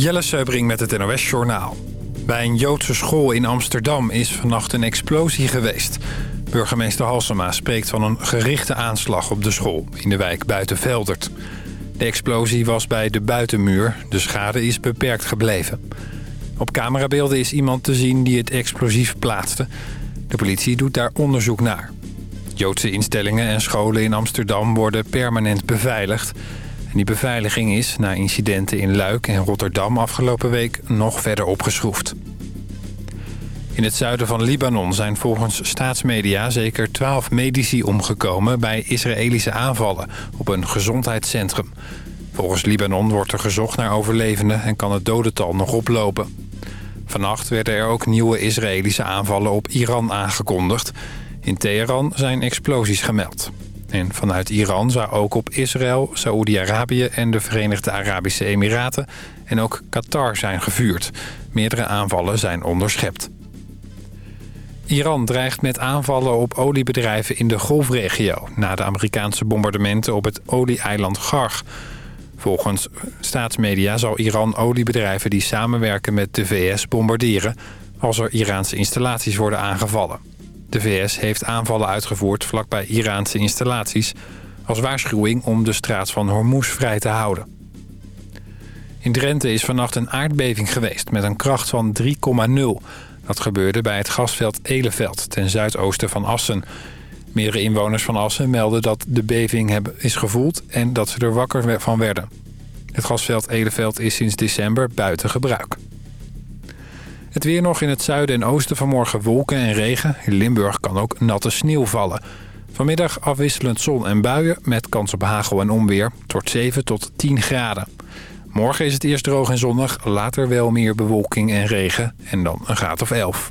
Jelle Seubring met het NOS Journaal. Bij een Joodse school in Amsterdam is vannacht een explosie geweest. Burgemeester Halsema spreekt van een gerichte aanslag op de school... in de wijk Buitenveldert. De explosie was bij de buitenmuur. De schade is beperkt gebleven. Op camerabeelden is iemand te zien die het explosief plaatste. De politie doet daar onderzoek naar. Joodse instellingen en scholen in Amsterdam worden permanent beveiligd... En die beveiliging is, na incidenten in Luik en Rotterdam afgelopen week, nog verder opgeschroefd. In het zuiden van Libanon zijn volgens staatsmedia zeker 12 medici omgekomen bij Israëlische aanvallen op een gezondheidscentrum. Volgens Libanon wordt er gezocht naar overlevenden en kan het dodental nog oplopen. Vannacht werden er ook nieuwe Israëlische aanvallen op Iran aangekondigd. In Teheran zijn explosies gemeld. En vanuit Iran zou ook op Israël, Saoedi-Arabië en de Verenigde Arabische Emiraten en ook Qatar zijn gevuurd. Meerdere aanvallen zijn onderschept. Iran dreigt met aanvallen op oliebedrijven in de golfregio... na de Amerikaanse bombardementen op het olieeiland Garg. Volgens staatsmedia zal Iran oliebedrijven die samenwerken met de VS bombarderen... als er Iraanse installaties worden aangevallen. De VS heeft aanvallen uitgevoerd vlakbij Iraanse installaties... als waarschuwing om de straat van Hormuz vrij te houden. In Drenthe is vannacht een aardbeving geweest met een kracht van 3,0. Dat gebeurde bij het gasveld Eleveld ten zuidoosten van Assen. Meerdere inwoners van Assen melden dat de beving is gevoeld... en dat ze er wakker van werden. Het gasveld Eleveld is sinds december buiten gebruik. Het weer nog in het zuiden en oosten vanmorgen wolken en regen. In Limburg kan ook natte sneeuw vallen. Vanmiddag afwisselend zon en buien met kans op hagel en onweer. Tot 7 tot 10 graden. Morgen is het eerst droog en zonnig. Later wel meer bewolking en regen. En dan een graad of 11.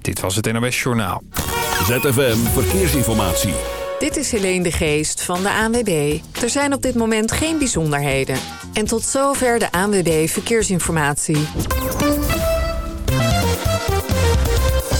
Dit was het NOS Journaal. ZFM Verkeersinformatie. Dit is Helene de Geest van de ANWB. Er zijn op dit moment geen bijzonderheden. En tot zover de ANWB Verkeersinformatie.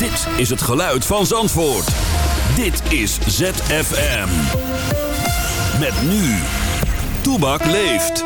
Dit is het geluid van Zandvoort. Dit is ZFM. Met nu. Toebak leeft.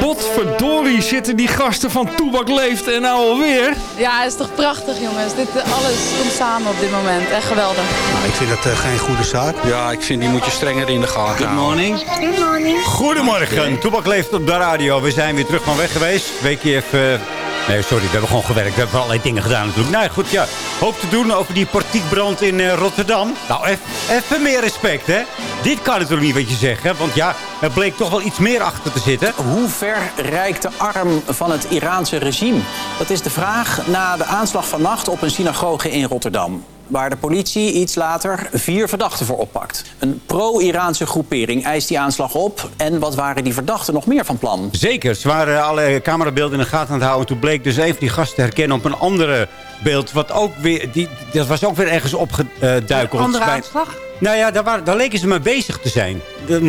Potverdorie zitten die gasten van Toebak leeft en nou alweer. Ja, het is toch prachtig jongens. Dit, eh, alles komt samen op dit moment. Echt geweldig. Nou, ik vind dat uh, geen goede zaak. Ja, ik vind die moet je strenger in de gaten Good morning. Good morning. Goedemorgen. Toebak leeft op de radio. We zijn weer terug van weg geweest. Weekje even... Nee, sorry, we hebben gewoon gewerkt. We hebben allerlei dingen gedaan natuurlijk. Nou goed, ja. Hoop te doen over die portiekbrand in uh, Rotterdam. Nou, even meer respect, hè. Dit kan natuurlijk niet wat je zegt, hè. Want ja, er bleek toch wel iets meer achter te zitten. Hoe ver reikt de arm van het Iraanse regime? Dat is de vraag na de aanslag vannacht op een synagoge in Rotterdam waar de politie iets later vier verdachten voor oppakt. Een pro-Iraanse groepering eist die aanslag op. En wat waren die verdachten nog meer van plan? Zeker, ze waren alle camerabeelden in de gaten aan het houden. Toen bleek dus een van die gasten te herkennen op een andere beeld. Wat ook weer, die, dat was ook weer ergens opgeduikeld. Een andere aanslag? Nou ja, daar, waren, daar leken ze mee bezig te zijn.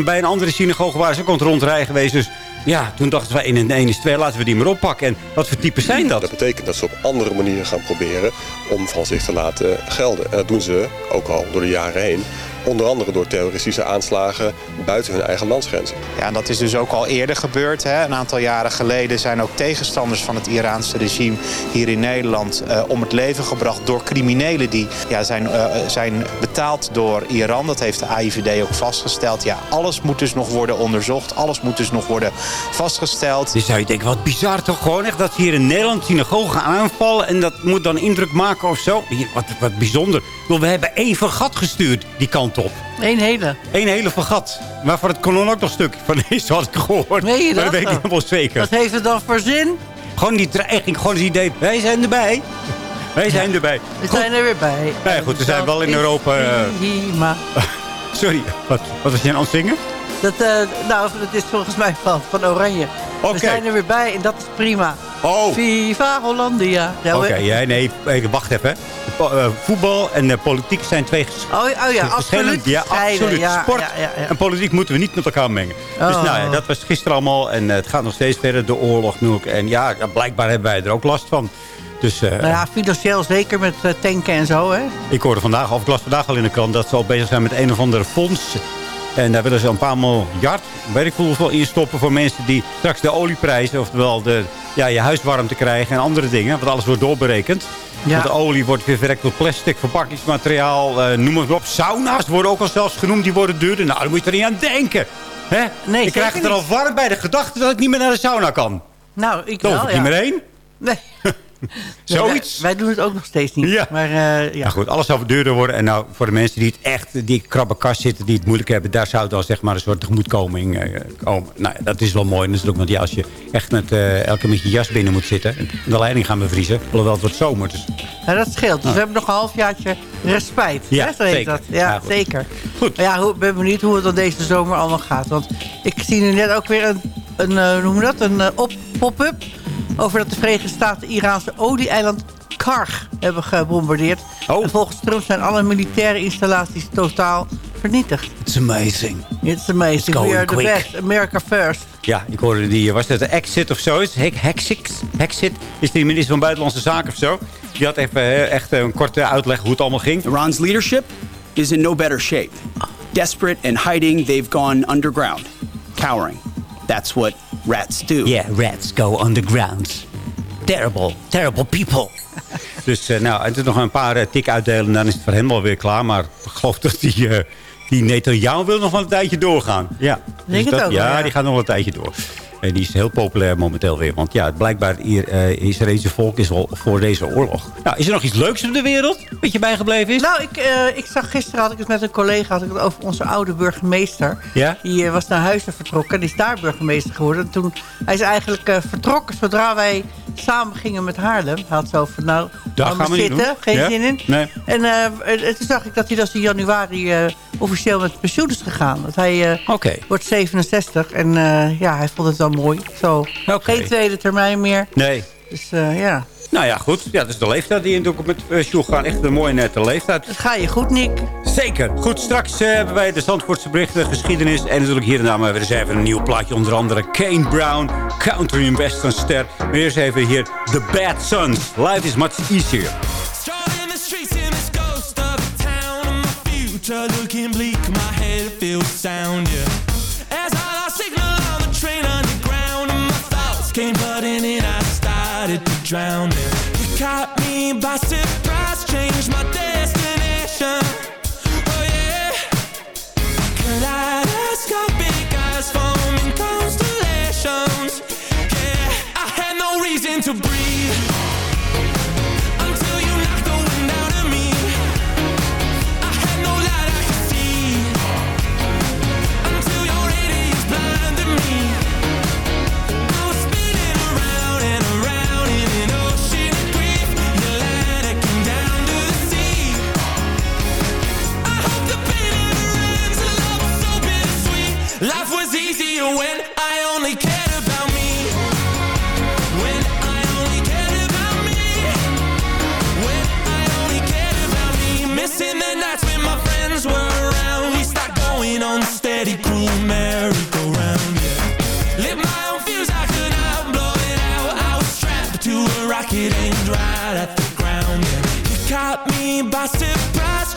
Bij een andere synagoge waren ze ook aan het rondrijden geweest. Dus ja, toen dachten we 1 en 1 is 2, laten we die maar oppakken. En wat voor types zijn dat? Dat betekent dat ze op andere manieren gaan proberen om van zich te laten gelden. En dat doen ze ook al door de jaren heen. Onder andere door terroristische aanslagen buiten hun eigen landsgrenzen. Ja, en dat is dus ook al eerder gebeurd. Hè. Een aantal jaren geleden zijn ook tegenstanders van het Iraanse regime hier in Nederland uh, om het leven gebracht door criminelen die ja, zijn, uh, zijn betaald door Iran. Dat heeft de AIVD ook vastgesteld. Ja, alles moet dus nog worden onderzocht. Alles moet dus nog worden vastgesteld. Dus zou je denken, wat bizar toch gewoon echt dat ze hier in Nederland synagogen aanvallen en dat moet dan indruk maken of zo. Wat, wat bijzonder. We hebben één vergat gestuurd die kant op. Eén hele? Eén hele vergat. Maar voor het kanon ook nog stuk van deze had ik gehoord. Nee, je dat? dat weet ik helemaal zeker. Wat heeft het dan voor zin? Gewoon die dreiging, gewoon het idee, wij zijn erbij. Wij zijn ja, erbij. We goed. zijn er weer bij. Nee, goed, we zijn wel in Europa... Uh... Sorry, wat, wat was jij aan het zingen? Dat, uh, nou, dat is volgens mij van, van Oranje. We zijn er weer bij en dat is prima. Oh. Viva Hollandia. Ja, Oké, we- ja, nee, eh, wacht even. Eh, voetbal en eh, politiek zijn twee Oh, oh ja, absoluut. Ja, absoluut. Ja, Sport ja, en politiek moeten we niet met elkaar mengen. Dus Oh. nou ja, dat was gisteren allemaal. En eh, het gaat nog steeds verder, de oorlog nu ook. En ja, blijkbaar hebben wij er ook last van. Dus eh, Nou ja, financieel zeker met eh, tanken en zo, hè? ik hoorde vandaag, of ik las vandaag al in de krant... dat ze al bezig zijn met een of andere fonds. En daar willen ze een paar miljard, veel hoeveel, instoppen... voor mensen die straks de olieprijzen, oftewel de, ja, je huis warm te krijgen... en andere dingen, want alles wordt doorberekend. Ja. Want de olie wordt weer verrekt tot plastic, verpakkingsmateriaal, eh, noem het maar op. Sauna's worden ook al zelfs genoemd, die worden duurder. Nou, daar moet je er niet aan denken. Hè? Nee, ik krijg het er al warm bij de gedachte dat ik niet meer naar de sauna kan. Nou, ik Daar wel, hoef ik ja. niet meer heen. Nee. Zoiets. Wij, wij doen het ook nog steeds niet. Ja. Maar eh, ja. Nou goed, alles zou duurder worden. En nou, voor de mensen die het echt, die krabbe kast zitten, die het moeilijk hebben, daar zou dan zeg maar een soort tegemoetkoming eh, komen. Nou, dat is wel mooi natuurlijk, want ja, als je echt met, eh, elke met je jas binnen moet zitten en de leiding gaan bevriezen, alhoewel het wordt zomer. Dus dat scheelt. Dus we hebben nog een halfjaartje respijt. Ja, hè, zo heet zeker. dat. Ja, Ja, goed. zeker. Goed. Maar ja, ik ben benieuwd hoe het dan deze zomer allemaal gaat. Want ik zie nu net ook weer een, een hoe noem je dat, een op- pop-up... over dat de Verenigde Staten Iraanse olie-eiland Karg hebben gebombardeerd. Oh. En volgens Trump zijn alle militaire installaties totaal vernietigd. it's amazing. It's amazing. It's going We are the quick. best. America first. Ja, ik hoorde die, was dat de Exit of zoiets? Hek- Hexix? Hexit? Is die minister van Buitenlandse Zaken of zo? Die had even eh, echt een korte uitleg hoe het allemaal ging. Iran's leadership is in no better shape. Desperate and hiding, they've gone underground, cowering. That's what rats do. Yeah, rats go underground. Terrible, terrible people. Dus uh, nou, het is nog een paar uh, tik uitdelen en dan is het voor hem wel weer klaar. Maar ik geloof dat die, uh, die Netanyahu wil nog wel een tijdje doorgaan. Ja, Denk dus het ook wel, ja, ja. die gaat nog wel een tijdje door. En die is heel populair momenteel weer. Want ja, blijkbaar het uh, Israëlische volk is wel voor deze oorlog. Nou, is er nog iets leuks op de wereld? Wat je bijgebleven is? Nou, ik, eh, ik zag gisteren, had ik het met een collega had ik het over onze oude burgemeester. Ja? Die eh, was naar Huizen vertrokken. Die is daar burgemeester geworden. En toen, hij is eigenlijk eh, vertrokken zodra wij samen gingen met Haarlem. Hij had zo van, nou, Daar gaan we zitten. doen. Geen Ja? zin in. Nee. En eh, en toen zag ik dat hij dus in januari eh, officieel met pensioen is gegaan. Dat hij eh, wordt 67. En eh, ja, hij vond het wel mooi. Zo, Oké. geen tweede termijn meer. Nee. Dus eh, ja, Nou ja, goed. Ja, dat is de leeftijd die in het met pensioen gaan. Echt een mooie nette leeftijd. het ga je goed, Nick. Zeker. Goed, straks eh, hebben wij de Zandvoortse berichten, geschiedenis... en natuurlijk hier en daar maar weer eens even een nieuw plaatje. Onder andere Kane Brown, country and western ster. Maar eerst even hier The Bad Sons. Life is much easier. The streets in this ghost of a town and my future looking bleak. My head feels sound, yeah. Came flooding in, I started to drown. You caught me by surprise, changed my destination. Oh yeah. Kaleidoscopic eyes forming constellations. Yeah, I had no reason to breathe. It out. I was strapped to a rocket aimed right at the ground yeah. You caught me by surprise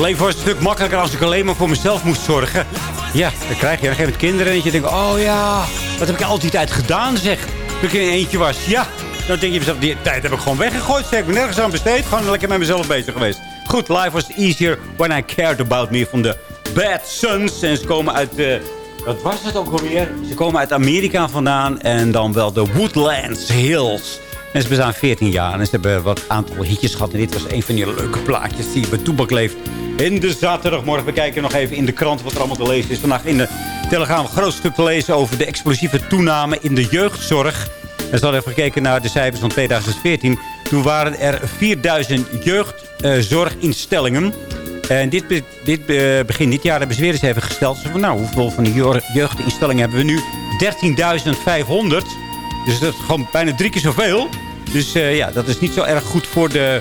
Leven was een stuk makkelijker als ik alleen maar voor mezelf moest zorgen. Ja, dan krijg je op een kinderen. En je denkt, oh ja, wat heb ik al die tijd gedaan zeg. Toen ik in eentje was. Ja, dan denk je die tijd heb ik gewoon weggegooid. Zeg. Ik ben nergens aan besteed. Gewoon lekker met mezelf bezig geweest. Goed, life was easier when I cared about me van de Bad Sons. En ze komen uit... eh, wat was het ook alweer? Ze komen uit Amerika vandaan. En dan wel de Woodlands Hills. En ze bestaan 14 jaar. En ze hebben wat aantal hitjes gehad. En dit was een van die leuke plaatjes die bij Toebak leeft. In de zaterdagmorgen. We kijken nog even in de krant wat er allemaal te lezen is. Vandaag in de Telegraaf een groot stuk te lezen over de explosieve toename in de jeugdzorg. En ze hadden even gekeken naar de cijfers van 2014. Toen waren er 4000 jeugdzorginstellingen. En dit, dit eh, begin dit jaar hebben ze weer eens even gesteld. Ze van, nou, hoeveel van jeugd- jeugdinstellingen hebben we nu? 13.500. Dus dat is gewoon bijna drie keer zoveel. Dus eh, ja, dat is niet zo erg goed voor de,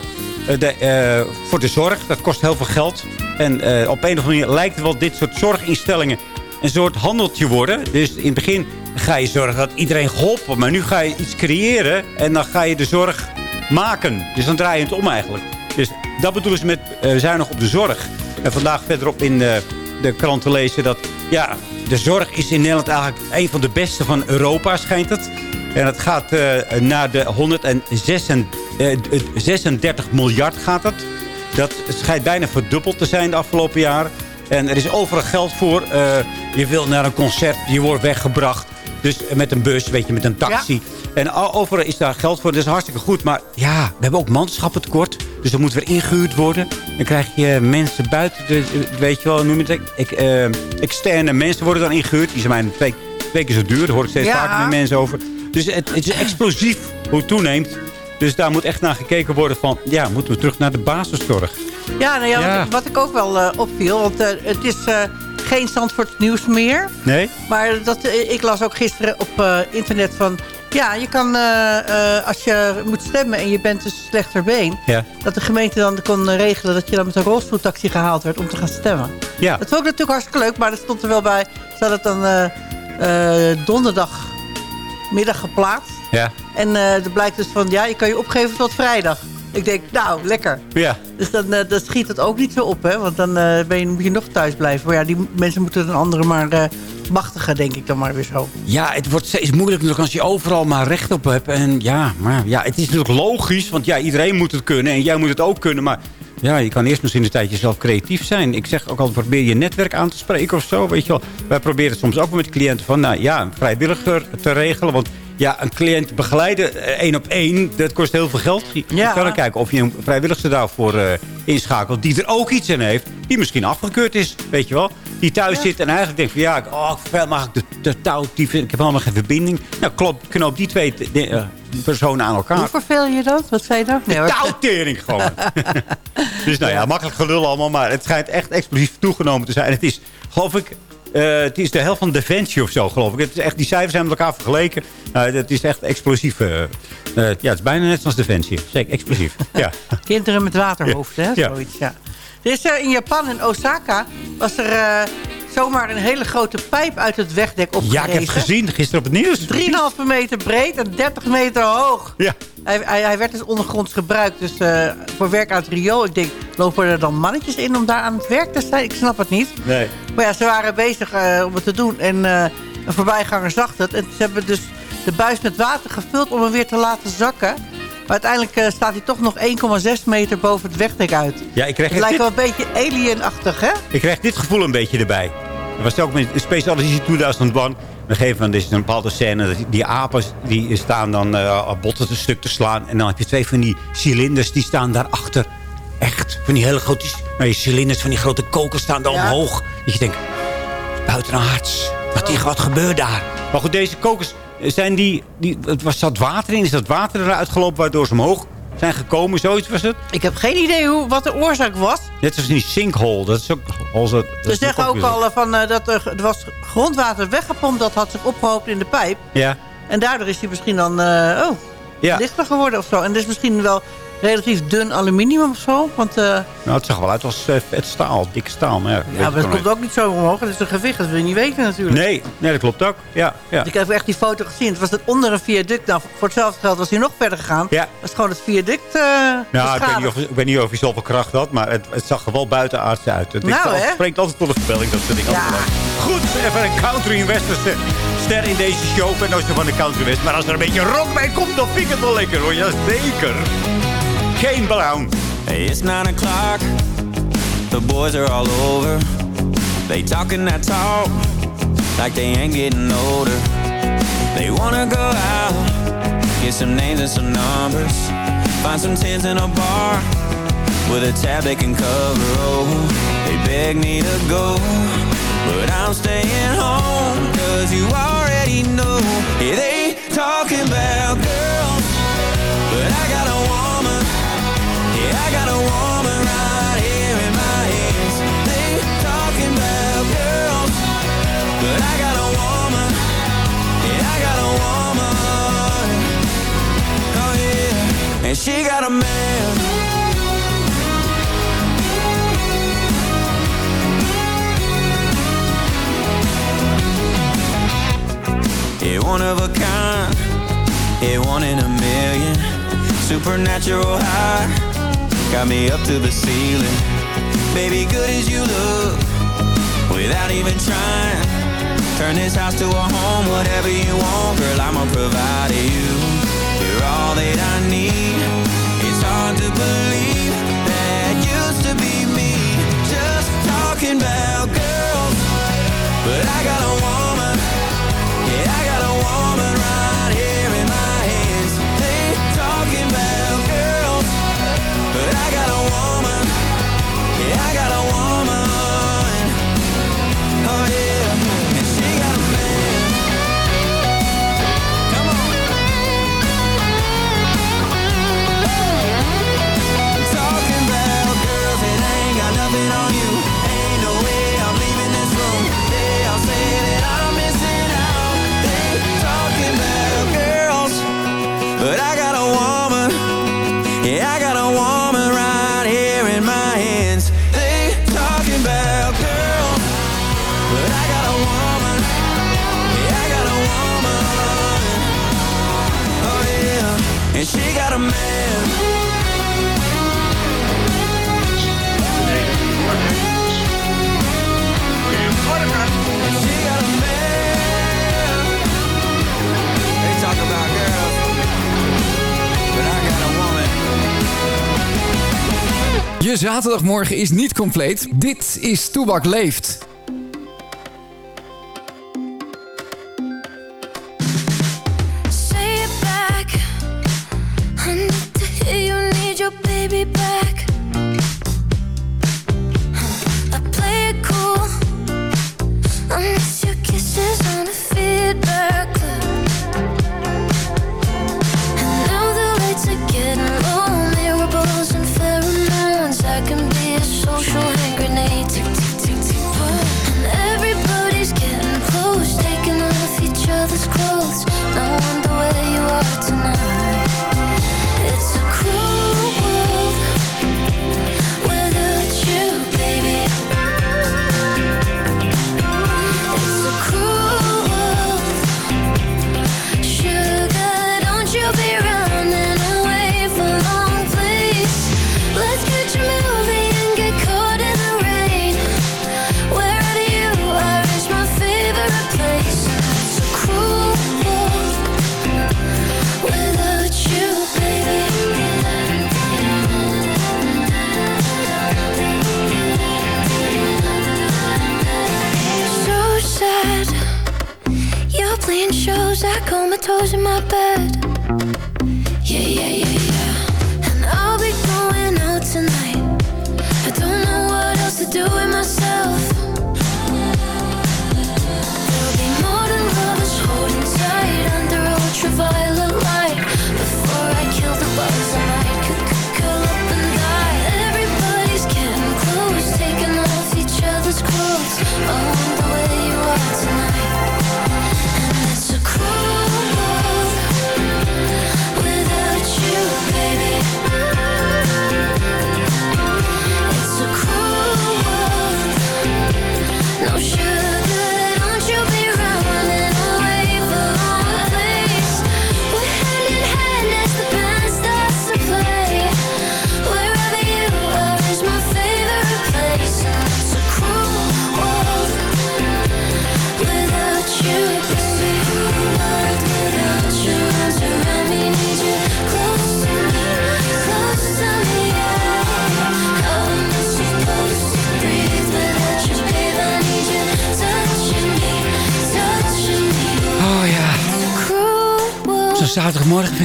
de, eh, voor de zorg. Dat kost heel veel geld. En eh, op een of andere manier lijkt het wel dit soort zorginstellingen een soort handeltje worden. Dus in het begin ga je zorgen dat iedereen geholpen wordt. Maar nu ga je iets creëren en dan ga je de zorg maken. Dus dan draai je het om eigenlijk. Dus dat bedoelen ze met eh zuinig op de zorg. En vandaag verderop in de, de krant te lezen dat... ja, de zorg is in Nederland eigenlijk een van de beste van Europa, schijnt het. En het gaat eh, naar de 136 miljard gaat het. Dat schijnt bijna verdubbeld te zijn de afgelopen jaren. En er is overal geld voor. Eh, je wil naar een concert, je wordt weggebracht. Dus met een bus, weet je, met een taxi. En al- overal is daar geld voor. Dat is hartstikke goed. Maar ja, we hebben ook manschappentekort. Dus er moet weer ingehuurd worden. Dan krijg je mensen buiten, de, weet je wel, noem het? Ik, eh, externe mensen worden dan ingehuurd. Die zijn mij twee, twee keer zo duur. Daar hoor ik steeds Ja. vaker met mensen over. Dus het, het is explosief hoe het toeneemt. Dus daar moet echt naar gekeken worden van... ja, moeten we terug naar de basiszorg. Ja, nou ja, Ja. Wat, wat ik ook wel eh, opviel, want eh, het is eh, geen Zandvoort nieuws meer. Nee? Maar dat, ik las ook gisteren op eh, internet van... Ja, je kan, eh, eh, als je moet stemmen en je bent dus slechter been... Ja. dat de gemeente dan kon regelen dat je dan met een rolstoeltaxi gehaald werd om te gaan stemmen. Ja. Dat vond ik natuurlijk hartstikke leuk, maar dat stond er wel bij... dat het dan eh, donderdagmiddag geplaatst. Ja. En eh er blijkt dus van, ja, je kan je opgeven tot vrijdag. Ik denk, nou, lekker. Ja. Dus dan, eh, dan schiet het ook niet zo op, hè? Want dan eh, ben je, moet je nog thuis blijven. Maar ja, die mensen moeten een andere maar eh, machtigen, denk ik dan maar weer zo. Ja, het wordt steeds moeilijker natuurlijk als je overal maar recht op hebt. En ja, maar ja, het is natuurlijk logisch. Want ja, iedereen moet het kunnen. En jij moet het ook kunnen. Maar ja, je kan eerst misschien een tijdje zelf creatief zijn. Ik zeg ook altijd, probeer je netwerk aan te spreken of zo. Weet je wel. Wij proberen soms ook met cliënten van, nou ja, vrijwilliger te regelen. Want ja, een cliënt begeleiden, eh, één op één, dat kost heel veel geld. Je Ja. kan dan kijken of je een vrijwilligster daarvoor eh, inschakelt. Die er ook iets in heeft. Die misschien afgekeurd is, weet je wel. Die thuis zit en eigenlijk denkt van ja, ik- oh, vervel mag ik de, de touw, die ik heb helemaal geen verbinding. Nou, klopt, knoop die twee de- eh, personen aan elkaar. Hoe verveel je dat? Wat zei je dan? Nee. Touwtering gewoon. dus nou ja, makkelijk gelul allemaal. Maar het schijnt echt explosief toegenomen te zijn. Het is, geloof ik, eh, het is de helft van Defensie of zo, geloof ik. Het is echt, die cijfers zijn met elkaar vergeleken. Nou, het is echt explosief. eh, eh, ja, het is bijna net zoals Defensie. Zeker, explosief. ja. Kinderen met waterhoofd, hè? Zoiets, ja. Er is in Japan, in Osaka, was er zomaar een hele grote pijp uit het wegdek opgerezen. ja, ik heb het gezien gisteren op het nieuws. 3,5 meter breed en 30 meter hoog. Ja. Hij, hij, hij werd dus ondergronds gebruikt dus, eh, voor werk uit Rio. Ik denk, lopen er dan mannetjes in om daar aan het werk te zijn? Ik snap het niet. Nee. Maar ja, ze waren bezig eh, om het te doen. En eh, een voorbijganger zag het. En ze hebben dus de buis met water gevuld om hem weer te laten zakken. Maar uiteindelijk staat hij toch nog 1,6 meter boven het wegdek uit. Ja, ik krijg Het lijkt dit, wel een beetje alien-achtig, hè? ik krijg dit gevoel een beetje erbij. Er was ook met Special Edition 2001. Een gegeven moment is er een bepaalde scène. Dat die- apen die staan dan eh botten een stuk te slaan. En dan heb je twee van die cilinders die staan daarachter. Echt, van die hele grote nou, die cilinders, van die grote kokers staan daar Ja. omhoog. Dat je denkt, buitenaards. Wat, die, wat gebeurt daar? Maar goed, deze kokers, zijn die, die, was zat water in? Is dat water eruit gelopen waardoor ze omhoog zijn gekomen? Zoiets was het? Ik heb geen idee hoe, wat de oorzaak was. Net als die sinkhole. Dat is ook... Also, dat Ze zeggen ook weer- al eh, van, eh, dat er, er was grondwater weggepompt. Dat had zich opgehoopt in de pijp. Ja. En daardoor is hij misschien dan eh, oh, Ja. lichter geworden of zo. En is misschien wel relatief dun aluminium of zo. Want, eh, Nou, het zag wel uit als eh, vet staal, dik staal. Maar ja, ja, maar komt ook niet zo omhoog. Het is een gewicht, dat wil je niet weten natuurlijk. Nee, nee, dat klopt ook. Ja, ja. Ik heb echt die foto gezien. Het was het onder een viaduct. Nou, voor hetzelfde geld was hij nog verder gegaan. Ja. Is gewoon het viaduct Nou, ik weet, niet of, ik weet niet of hij zoveel kracht had, maar het, het zag er wel buitenaards uit. Het Nou, hè? spreekt altijd tot de verbeelding, dat soort dingen. Ja. Goed, even een country westerse ster in deze show. Ik ben nooit zo van de country west, maar als er een beetje rock bij komt, dan vind ik het wel lekker hoor. Jazeker. Geen Brown. It's nine o'clock. The boys are all over. They talking that talk like they ain't getting older. They wanna go out, get some names and some numbers. Find some tents in a bar with a tab they can cover. Oh, they beg me to go, but I'm staying home. Cause you already know. Yeah, they talking about girls, but I got a she got a man. Yeah, one of a kind. Yeah, one in a million. Supernatural high. Got me up to the ceiling. Baby, good as you look. Without even trying. Turn this house to a home, whatever you want. Girl, I'ma provide you. You're all that I need. It's hard to believe that used to be me. Just talking about girls. But I got a woman. Yeah, I got a woman Je zaterdagmorgen is niet compleet. Dit is Toebak Leeft.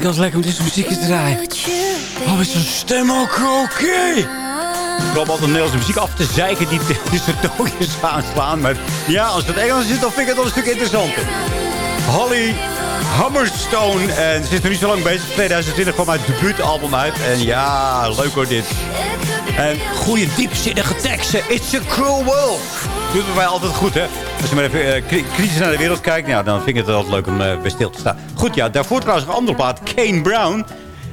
Ik altijd lekker om dit soort muziek te draaien. Oh, is zo'n stem ook oké? Ik probeer altijd Nederlandse muziek af te zeiken die tussen toonjes aanslaan. Maar ja, als het Engels is, dan vind ik het wel een stuk interessanter. Holly Hammerstone. En ze is nog niet zo lang bezig. 2020 kwam haar debuutalbum uit. En ja, leuk hoor dit. En goede diepzinnige teksten. It's a cruel world. Doet mij altijd goed, hè? Als je maar even eh, kri- kritisch naar de wereld kijkt, nou, dan vind ik het altijd leuk om eh, bij stil te staan. Goed, ja, daarvoor trouwens een andere plaat. Kane Brown.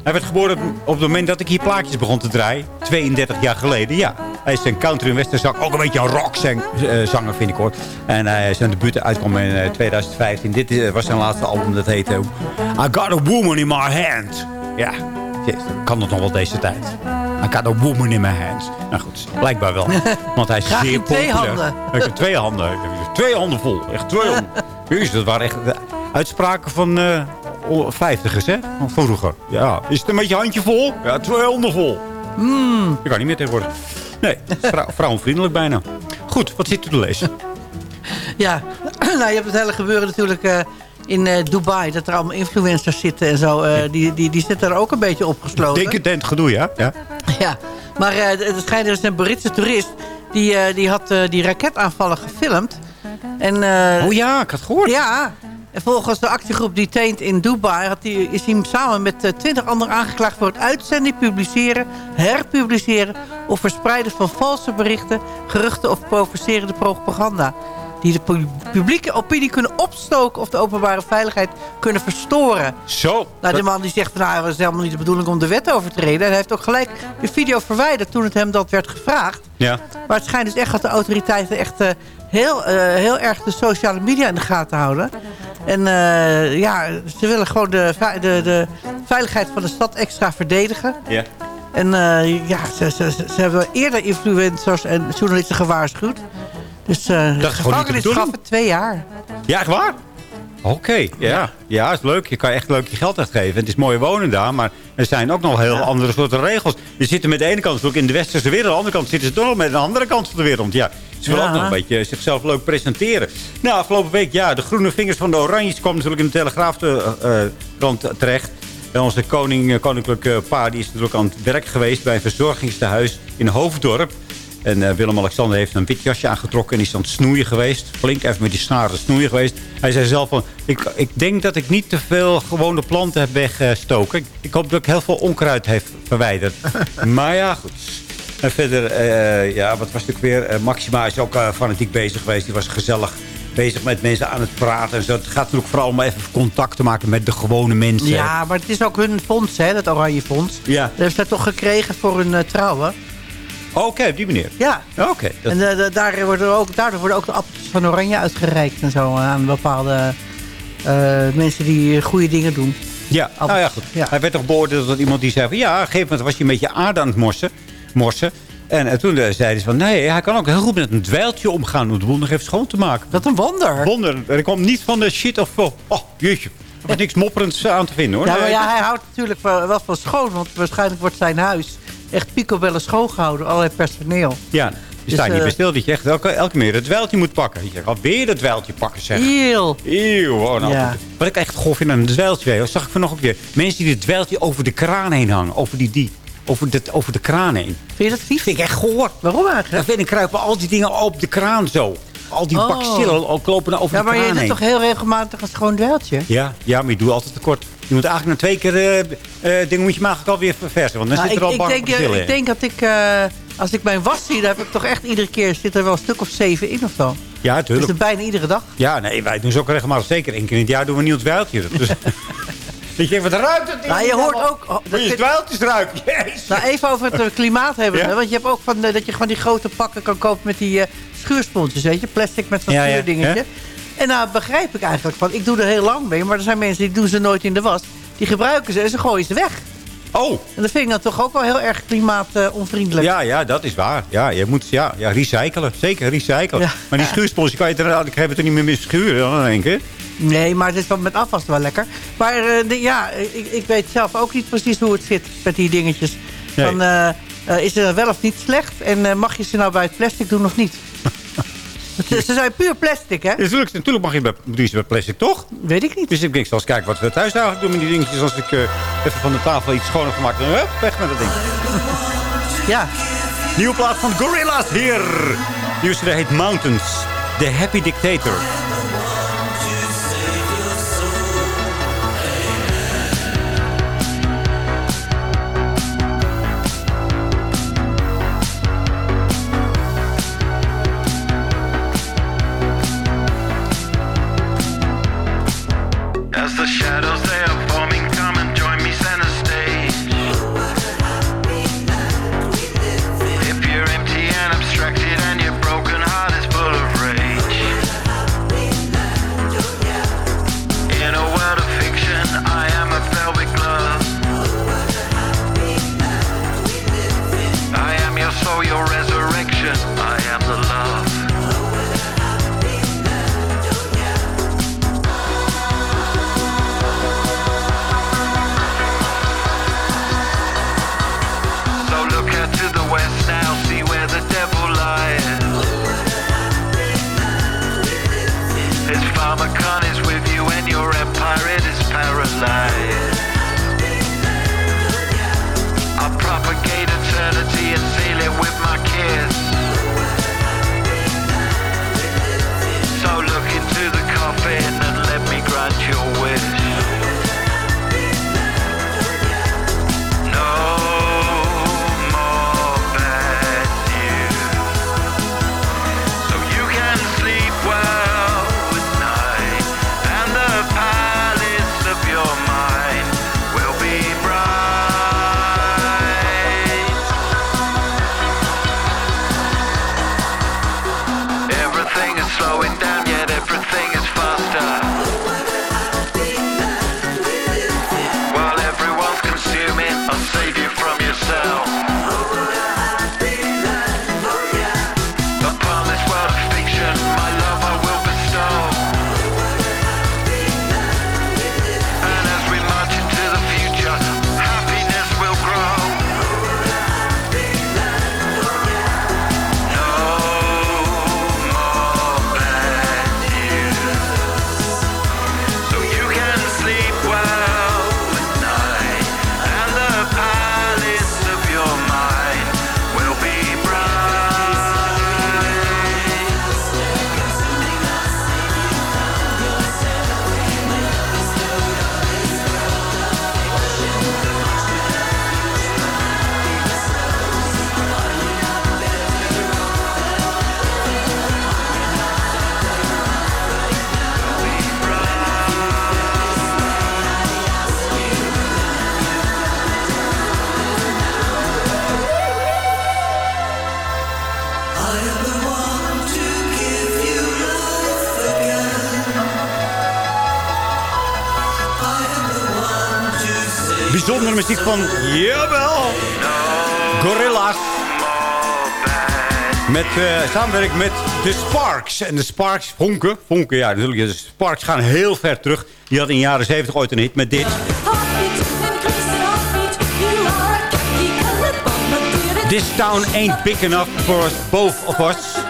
Hij werd geboren op, het moment dat ik hier plaatjes begon te draaien. 32 jaar geleden, ja. Hij is een country en westernzang. Ook een beetje een rockzanger, vind ik hoor. En hij zijn debuut uitkwam in eh, 2015. Dit eh, was zijn laatste album, dat heette... I Got a Woman in My Hand. Ja, kan dat nog wel deze tijd. I got a woman in my hands. Nou goed, blijkbaar wel. Want hij is Graag zeer in twee populair. handen. Ik heb twee handen. Ik heb Twee handen vol. Echt twee handen. Jezus, dat waren echt de uitspraken van eh vijftigers, hè? Van vroeger. Ja, is het een beetje handjevol? Ja, twee handen vol. Mm. Je kan niet meer tegenwoordig. Nee, vrou- vrouwenvriendelijk bijna. Goed, wat zit u te lezen? Ja, nou, je hebt het hele gebeuren natuurlijk eh, in eh, Dubai. Dat er allemaal influencers zitten en zo. eh, die, die, die zitten er ook een beetje opgesloten. Decadent gedoe, ja? Ja. Ja, maar eh, het schijnt is een Britse toerist... die, eh, die had eh, die raketaanvallen gefilmd. En, oh ja, ik had gehoord. Ja, en volgens de actiegroep Detained in Dubai... Had die, is hij samen met twintig anderen aangeklaagd... voor het uitzenden, publiceren, herpubliceren... of verspreiden van valse berichten, geruchten of provocerende propaganda... die de pu- publieke opinie kunnen opstoken... of de openbare veiligheid kunnen verstoren. Zo. Nou, de man die zegt, van, nou, het was helemaal niet de bedoeling om de wet te overtreden. En hij heeft ook gelijk de video verwijderd toen het hem dat werd gevraagd. Ja. Maar het schijnt dus echt dat de autoriteiten echt eh, heel, eh, heel erg de sociale media in de gaten houden. En eh, ja, ze willen gewoon de, de, de veiligheid van de stad extra verdedigen. Ja. En ja, ze, ze, ze, ze hebben eerder influencers en journalisten gewaarschuwd. Dus eh gewoon niet de bedoeling. gevangenisstraffen twee jaar. Ja, echt waar? Oké, ja. Ja, is leuk. Je kan echt leuk je geld uitgeven. Het is mooi wonen daar, maar er zijn ook nog heel andere soorten regels. Je zit er met de ene kant natuurlijk in de westerse wereld. Aan de andere kant zitten ze toch nog met de andere kant van de wereld. Ja, ze willen Ja. ook nog een beetje zichzelf leuk presenteren. Nou, afgelopen week, ja, de groene vingers van de Oranjes kwam natuurlijk in de Telegraaf te, eh, eh, krant terecht. En onze koning, eh, koninklijke pa die is natuurlijk aan het werk geweest bij een verzorgingstehuis in Hoofddorp. En eh, Willem-Alexander heeft een wit jasje aangetrokken en is aan het snoeien geweest. Flink even met die snaren snoeien geweest. Hij zei zelf van, ik, ik denk dat ik niet te veel gewone planten heb weggestoken. Ik, ik hoop dat ik heel veel onkruid heb verwijderd. maar ja, goed. En verder, eh, ja, wat was natuurlijk weer? Eh, Maxima is ook fanatiek bezig geweest. Die was gezellig bezig met mensen aan het praten. En zo. Het gaat natuurlijk vooral om even contact te maken met de gewone mensen. Ja, maar het is ook hun fonds, hè, dat Oranje Fonds. Ja. Dat hebben ze toch gekregen voor hun trouwen. Oké, op die manier. Ja. Oké. dat- En eh, de- daar worden ook, daardoor worden ook de appeltjes van Oranje uitgereikt en zo. eh, aan bepaalde eh, mensen die goede dingen doen. Ja, nou ja, goed. Hij werd toch beoordeeld tot iemand die zei van... ja, op een gegeven moment was hij een beetje aarde aan het morsen. morsen. En, toen zeiden ze van... nee, hij kan ook heel goed met een dweiltje omgaan... om de boel nog even schoon te maken. Wat een wonder. Wonder. Er kwam niet van de shit of... oh, oh jeetje. Er was niks mopperends aan te vinden, hoor. Ja, maar ja, hij houdt natuurlijk wel, wel van schoon. Want waarschijnlijk wordt zijn huis echt picobellen schoongehouden. Allerlei personeel. Ja, je Dus, staat niet eh, bij stil dat je echt elke, elke keer het dweiltje moet pakken. Je zegt, alweer het dweiltje pakken, zeg. Eeuw. Eeuw, oh, nou, Ja. Wat ik echt gof vind aan een dweiltje, dat zag ik vanochtend weer. Mensen die het dweiltje over de kraan heen hangen. Over, die, die, over, de, over de kraan heen. Vind je dat vies? vind ik echt goor. Waarom eigenlijk? Dan vind ik kruipen al die dingen op de kraan zo. Al die Oh. bacillen al klopen over Ja, de maar je kraan doet heen. toch heel regelmatig een schoon dweiltje? Ja, ja, maar je doet altijd tekort. Je moet eigenlijk na twee keer eh, dingen moet je maar eigenlijk alweer verversen. Want dan Nou, zit er ik, al ik, denk, eh, ik denk dat ik, als ik mijn was zie, dan heb ik toch echt iedere keer, zit er wel een stuk of zeven in of zo. Ja, Dus tuurlijk. het bijna iedere dag. Ja, nee, wij doen ze ook regelmatig. Zeker één keer in het jaar doen we een nieuw dweiltje. Dus, dat je wat ruikt het Nou, je hoort ook... oh, Moet je dweiltjes ruiken? Jezus. Nou, even over het klimaat hebben. Ja? hè, Want je hebt ook van, dat je gewoon die grote pakken kan kopen met die eh, schuursponsjes, weet je? Plastic met zo'n ja, schuurdingetje. ja. En nou begrijp ik eigenlijk van, ik doe er heel lang mee, maar er zijn mensen die doen ze nooit in de was. Die gebruiken ze en ze gooien ze weg. Oh. En dat vind ik dan toch ook wel heel erg klimaatonvriendelijk. Ja, ja, dat is waar. Ja, je moet ja, ja, recyclen. Zeker recyclen. Ja. Maar die schuurspons, kan je er, ik heb het er niet meer mee schuren dan één keer. Nee, maar het is wel met afwas wel lekker. Maar eh, de- ja, ik, ik weet zelf ook niet precies hoe het zit met die dingetjes. Nee. Van, eh, eh, is het wel of niet slecht? En mag je ze nou bij het plastic doen of niet? Ze, ze zijn puur plastic, hè? Natuurlijk, natuurlijk mag je bij, doe je ze bij plastic, toch? Weet ik niet. Dus ik denk, eens kijken wat we thuis eigenlijk doen met die dingetjes. Als ik eh, even van de tafel iets schoner gemaakt dan hup, weg met dat ding. Ja. Nieuwe plaat van Gorilla's hier. Nieuwste heet Mountains. The Happy Dictator. Van, jawel, Gorilla's. Met eh, samenwerking met de Sparks. En de Sparks, Vonken, Vonken, ja natuurlijk. De Sparks gaan heel ver terug. Die had in de jaren 70 ooit een hit met dit. This town ain't big enough for us, both of us.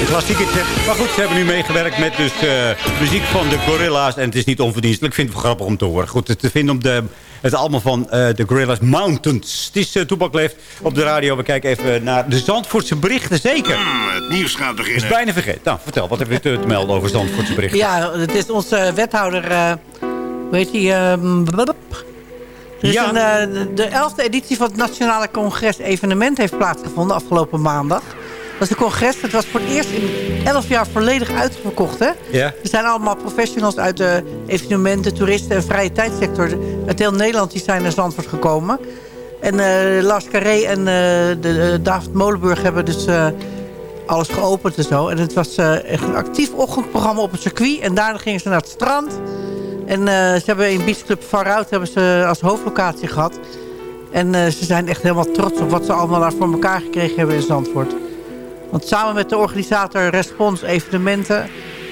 Een klassiekertje. Maar goed, ze hebben nu meegewerkt met dus, eh, muziek van de Gorilla's. En het is niet onverdienstelijk. Ik vind het wel grappig om te horen. Goed, het te vinden op de, het allemaal van eh, de Gorilla's Mountains. Het is uh, Toepak Leeft op de radio. We kijken even naar de Zandvoortse berichten. Zeker. Het nieuws gaat beginnen. is bijna vergeten. Nou, vertel. Wat heb je te, te melden over Zandvoortse berichten? Ja, het is onze wethouder... eh hoe heet die? ehm, Ja. een, de elfde editie van het Nationale Congres evenement heeft plaatsgevonden afgelopen maandag. Dat is een congres. Het was voor het eerst in 11 jaar volledig uitverkocht. Hè? Ja. Er zijn allemaal professionals uit de evenementen, toeristen en vrije tijdsector. Uit heel Nederland die zijn naar Zandvoort gekomen. En eh, Lars Carré en eh, de, eh, David Molenburg hebben dus alles geopend en zo. En het was echt een actief ochtendprogramma op het circuit. En daarna gingen ze naar het strand. En ze hebben in Beach Club hebben ze als hoofdlocatie gehad. En ze zijn echt helemaal trots op wat ze allemaal daar voor elkaar gekregen hebben in Zandvoort. Want samen met de organisator Respons Evenementen...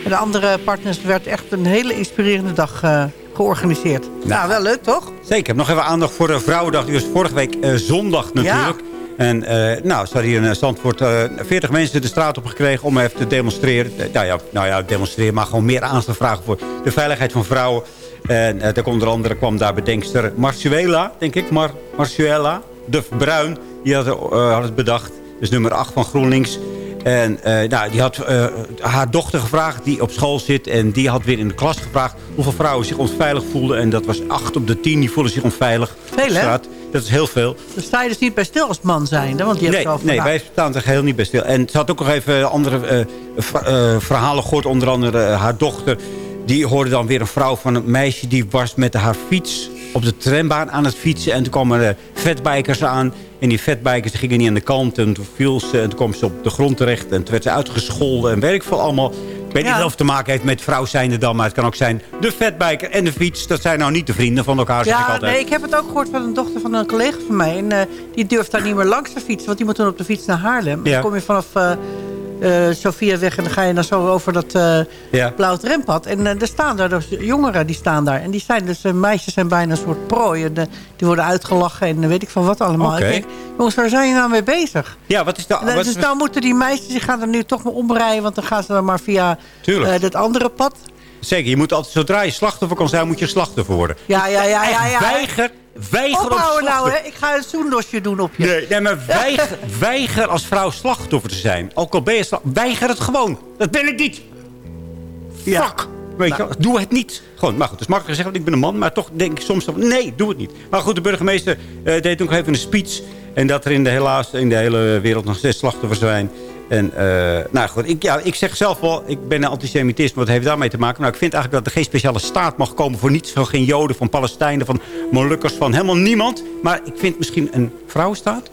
en de andere partners werd echt een hele inspirerende dag eh, georganiseerd. Nou, wel leuk toch? Zeker. Nog even aandacht voor de Vrouwendag. Die was vorige week eh, zondag natuurlijk. En eh, nou, ze hadden hier in Zandvoort eh 40 mensen de straat op gekregen om even te demonstreren. Nou, ja, nou ja, demonstreren, maar gewoon meer aandacht vragen voor de veiligheid van vrouwen. En daar onder andere kwam daar bedenkster Marcuela, denk ik. Mar Marcuela de Bruin, die had, had het bedacht. Dus nummer 8 van GroenLinks. En eh, nou, die had eh, haar dochter gevraagd, die op school zit. En die had weer in de klas gevraagd hoeveel vrouwen zich onveilig voelden. En dat was 8 op de 10, die voelden zich onveilig. Veel, hè? Dat is heel veel. Dan sta je dus niet bij stil als man zijn. Want die Nee, hebt zelf nee wij staan er heel niet bij stil. En ze had ook nog even andere eh, ver- verhalen gehoord. Onder andere haar dochter. Die hoorde dan weer een vrouw van een meisje... die was met haar fiets op de trambaan aan het fietsen. En toen kwamen er vetbikers aan. En die vetbikers die gingen niet aan de kant. En toen viel ze en toen kwam ze op de grond terecht. En toen werd ze uitgescholden en werk veel allemaal. Ik weet niet of het te maken heeft met vrouw zijnde dan. Maar het kan ook zijn de vetbiker en de fiets. Dat zijn nou niet de vrienden van elkaar, ik Ja, altijd. nee, ik heb het ook gehoord van een dochter van een collega van mij. En eh, die durft daar niet meer langs te fietsen. Want die moet dan op de fiets naar Haarlem. Ja. Dan kom je vanaf eh eh Sophiaweg en dan ga je dan zo over dat eh Ja. blauw trempad. En eh, er staan daar dus jongeren die staan daar. En die zijn dus, eh, meisjes zijn bijna een soort prooi. En, eh, die worden uitgelachen en weet ik van wat allemaal. Oké. Ik denk, jongens, waar zijn je nou mee bezig? Ja, wat is eh, wat dus nou moeten die meisjes, die gaan er nu toch maar omrijden. Want dan gaan ze dan maar via eh, dat andere pad. Zeker, je moet altijd, zodra je slachtoffer kan zijn, moet je slachtoffer worden. Ja, ja, ja, ja. ja. Weiger, weiger Ophouden nou, hè. Ik ga een zoendosje doen op je. Nee, nee, maar weiger, weiger als vrouw slachtoffer te zijn. Ook al ben je slachtoffer, weiger het gewoon. Dat ben ik niet. Fuck. Weet je, wel, doe het niet. Gewoon, maar goed, het is makkelijk gezegd, want ik ben een man. Maar toch denk ik soms, van, nee, doe het niet. Maar goed, de burgemeester eh, deed ook even een speech. En dat er in de, helaas in de hele wereld nog zes slachtoffers zijn. En, eh, nou goed, ik, ja, ik zeg zelf wel, ik ben een antisemitisme. Wat heeft daarmee te maken? Nou, ik vind eigenlijk dat er geen speciale staat mag komen voor niets. Van geen Joden, van Palestijnen, van Molukkers, van helemaal niemand. Maar ik vind misschien een vrouwenstaat.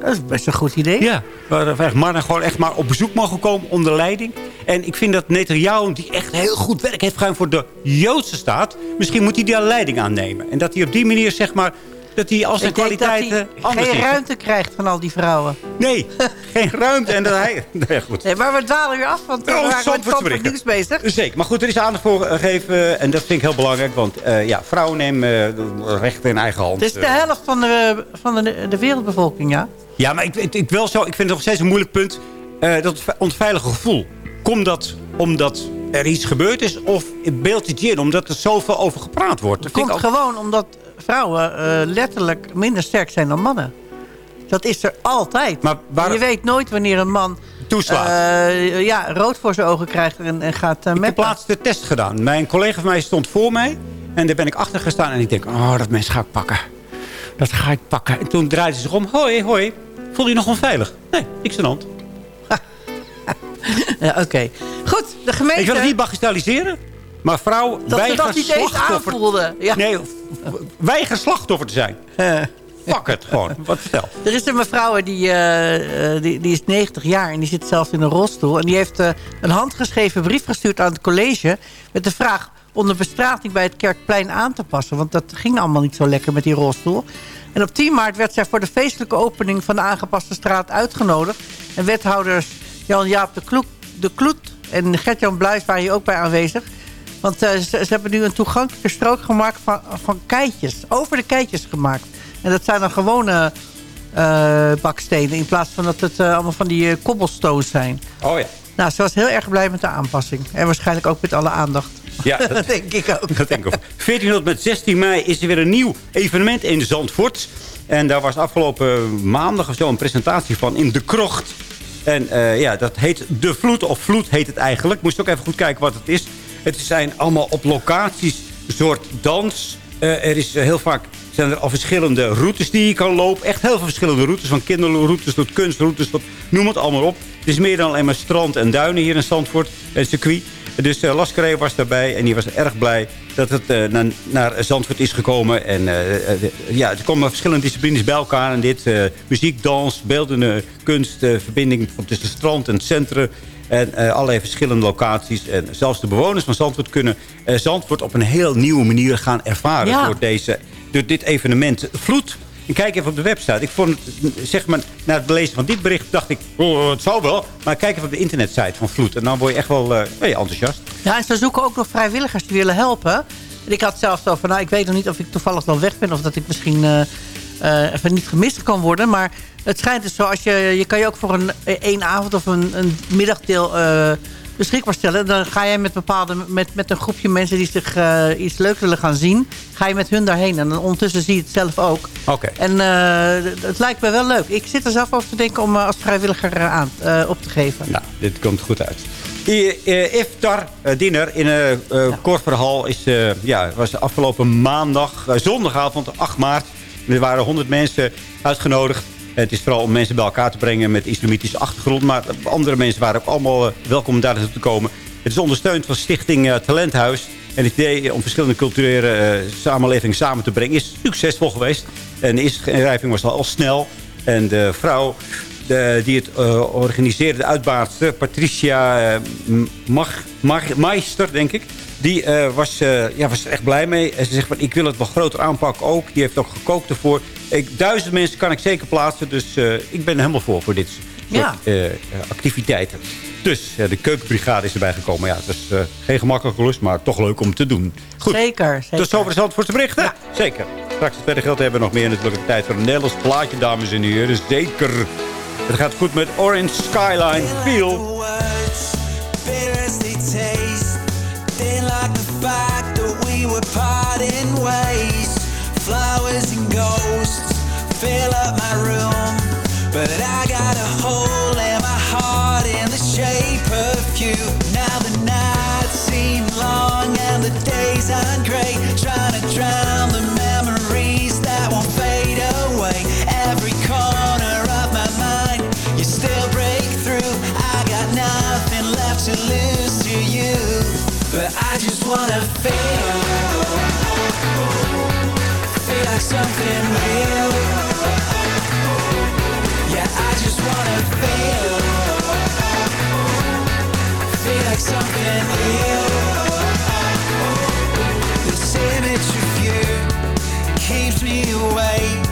Dat is best een goed idee. Ja, waar mannen gewoon echt maar op bezoek mogen komen onder leiding. En ik vind dat Netanyahu, die echt heel goed werk heeft gedaan voor de Joodse staat... misschien moet hij die leiding aannemen. En dat hij op die manier, zeg maar, dat hij als zijn kwaliteiten hij anders geen is. ruimte krijgt van al die vrouwen. Nee, geen ruimte. En dat hij... Nee, goed. Nee, maar we dwalen weer af, want we Oh, waren met Zandvoortse Zandvoort berichten. nieuws bezig. Zeker, maar goed, er is aandacht voor gegeven. En dat vind ik heel belangrijk, want eh, ja, vrouwen nemen eh, de rechten in eigen hand. Het is de Eh, helft van de, van de, de wereldbevolking, ja. Ja, maar ik, ik, ik, wel zo, ik vind het nog steeds een moeilijk punt. eh, dat ve- onveilige gevoel. Komt dat omdat er iets gebeurd is? Of beeld je het in omdat er zoveel over gepraat wordt? Dat komt ik ook- gewoon omdat vrouwen eh, letterlijk minder sterk zijn dan mannen. Dat is er altijd. Maar waar- Je weet nooit wanneer een man Toeslaat. eh, ja, rood voor zijn ogen krijgt en, en gaat uh, Ik heb laatst de test gedaan. Mijn collega van mij stond voor mij. En daar ben ik achter gestaan. En ik denk, oh, dat mens ga ik pakken. Dat ga ik pakken. En toen draaide ze zich om. Hoi, hoi. Voel je nog onveilig? Nee, niks aan de hand. Ja, Oké. Goed, de gemeente... Ik wil het niet bagatelliseren. Maar vrouw, dat ze weiger dat niet eens slachtoffer... aanvoelden. Ja. Nee, weiger slachtoffer te zijn. Fuck het gewoon. Wat vertel. Er is een mevrouw die, eh, eh, die, die is 90 jaar en die zit zelfs in een rolstoel. En die heeft eh, een handgeschreven brief gestuurd aan het college... met de vraag om de bestrating bij het Kerkplein aan te passen. Want dat ging allemaal niet zo lekker met die rolstoel. En op 10 maart werd zij voor de feestelijke opening van de aangepaste straat uitgenodigd. En wethouders Jan-Jaap de, Kloek, de Kloet en Gert-Jan Bluis waren hier ook bij aanwezig. Want eh, ze, ze hebben nu een toegankelijke strook gemaakt van, van keitjes. Over de keitjes gemaakt. En dat zijn dan gewone eh, bakstenen. In plaats van dat het eh, allemaal van die cobblestones zijn. Oh ja. Nou, ze was heel erg blij met de aanpassing. En waarschijnlijk ook met alle aandacht. Ja, dat denk ik ook. Dat denk ik ook. 14 tot met 16 mei is er weer een nieuw evenement in Zandvoort. En daar was afgelopen maandag of zo een presentatie van in De Krocht. En ja, dat heet De Vloed, of Vloed heet het eigenlijk. Moest ook even goed kijken wat het is. Het zijn allemaal op locaties een soort dans. Eh, er is eh, heel vaak zijn er al verschillende routes die je kan lopen. Echt heel veel verschillende routes. Van kinderroutes tot kunstroutes tot noem het allemaal op. Het is meer dan alleen maar strand en duinen hier in Zandvoort. Het circuit. Dus uh, Lascaré was daarbij en die was erg blij dat het naar, naar Zandvoort is gekomen. En ja, er komen verschillende disciplines bij elkaar. En dit muziek, dans, beeldende kunst, verbinding tussen strand en centrum. En allerlei verschillende locaties. En zelfs de bewoners van Zandvoort kunnen Zandvoort op een heel nieuwe manier gaan ervaren. Ja. Door, deze, door dit evenement. Vloed ik kijk even op de website. Ik vond het, zeg maar, na het lezen van dit bericht dacht ik, oh, het zou wel. Maar kijk even op de internetsite van Vloed. En dan word je echt wel uh, je enthousiast. Ja, en ze zoeken ook nog vrijwilligers die willen helpen. En ik had zelf zo van, nou, ik weet nog niet of ik toevallig dan weg ben. Of dat ik misschien uh, eh, even niet gemist kan worden. Maar het schijnt dus zo, als je, je kan je ook voor een één avond of een, een middagdeel eh, beschikbaar stellen. Dan ga jij met, bepaalde, met, met een groepje mensen die zich eh, iets leuks willen gaan zien. Ga je met hun daarheen. En dan ondertussen zie je het zelf ook. Oké. En eh, het lijkt me wel leuk. Ik zit er zelf over te denken om eh, als vrijwilliger eh, aan, eh, op te geven. Nou, dit komt goed uit. Eh, iftar eh, dinner in een uh, Korverhal is, eh, ja, was afgelopen maandag, eh, zondagavond 8 maart. Er waren 100 mensen uitgenodigd. Het is vooral om mensen bij elkaar te brengen met islamitische achtergrond. Maar andere mensen waren ook allemaal eh, welkom om daar te komen. Het is ondersteund van Stichting eh, Talenthuis. En het idee om verschillende culturele eh, samenlevingen samen te brengen is succesvol geweest. En de eerste inschrijving was al, snel. En de vrouw die het organiseerde, de uitbaarster, Patricia Mag, Mag, Meister, denk ik. Die eh, was, eh, ja, was er echt blij mee. En ze zegt van, ik wil het wel groter aanpakken ook. Die heeft ook gekookt ervoor. Ik, duizend mensen kan ik zeker plaatsen. Dus eh, ik ben er helemaal voor, voor dit soort Ja. activiteiten. Dus ja, de keukenbrigade is erbij gekomen. Ja, het is eh, geen gemakkelijke lust, maar toch leuk om te doen. Goed. Zeker, zeker. Tot zover de Zandvoortse berichten? Zeker. Straks het verder geld hebben we nog meer natuurlijk de tijd voor een Nederlands plaatje, dames en heren. Zeker. Het gaat goed met Orange Skyline. Feel. Didn't like the fact that we were parting ways. Flowers and ghosts fill up my room, but I got a hole in my heart in the shape of you. Now the nights seem long and the days aren't great. Trying to drown I just wanna feel, feel like something real. Yeah, I just wanna feel, feel like something real. This image of you keeps me awake,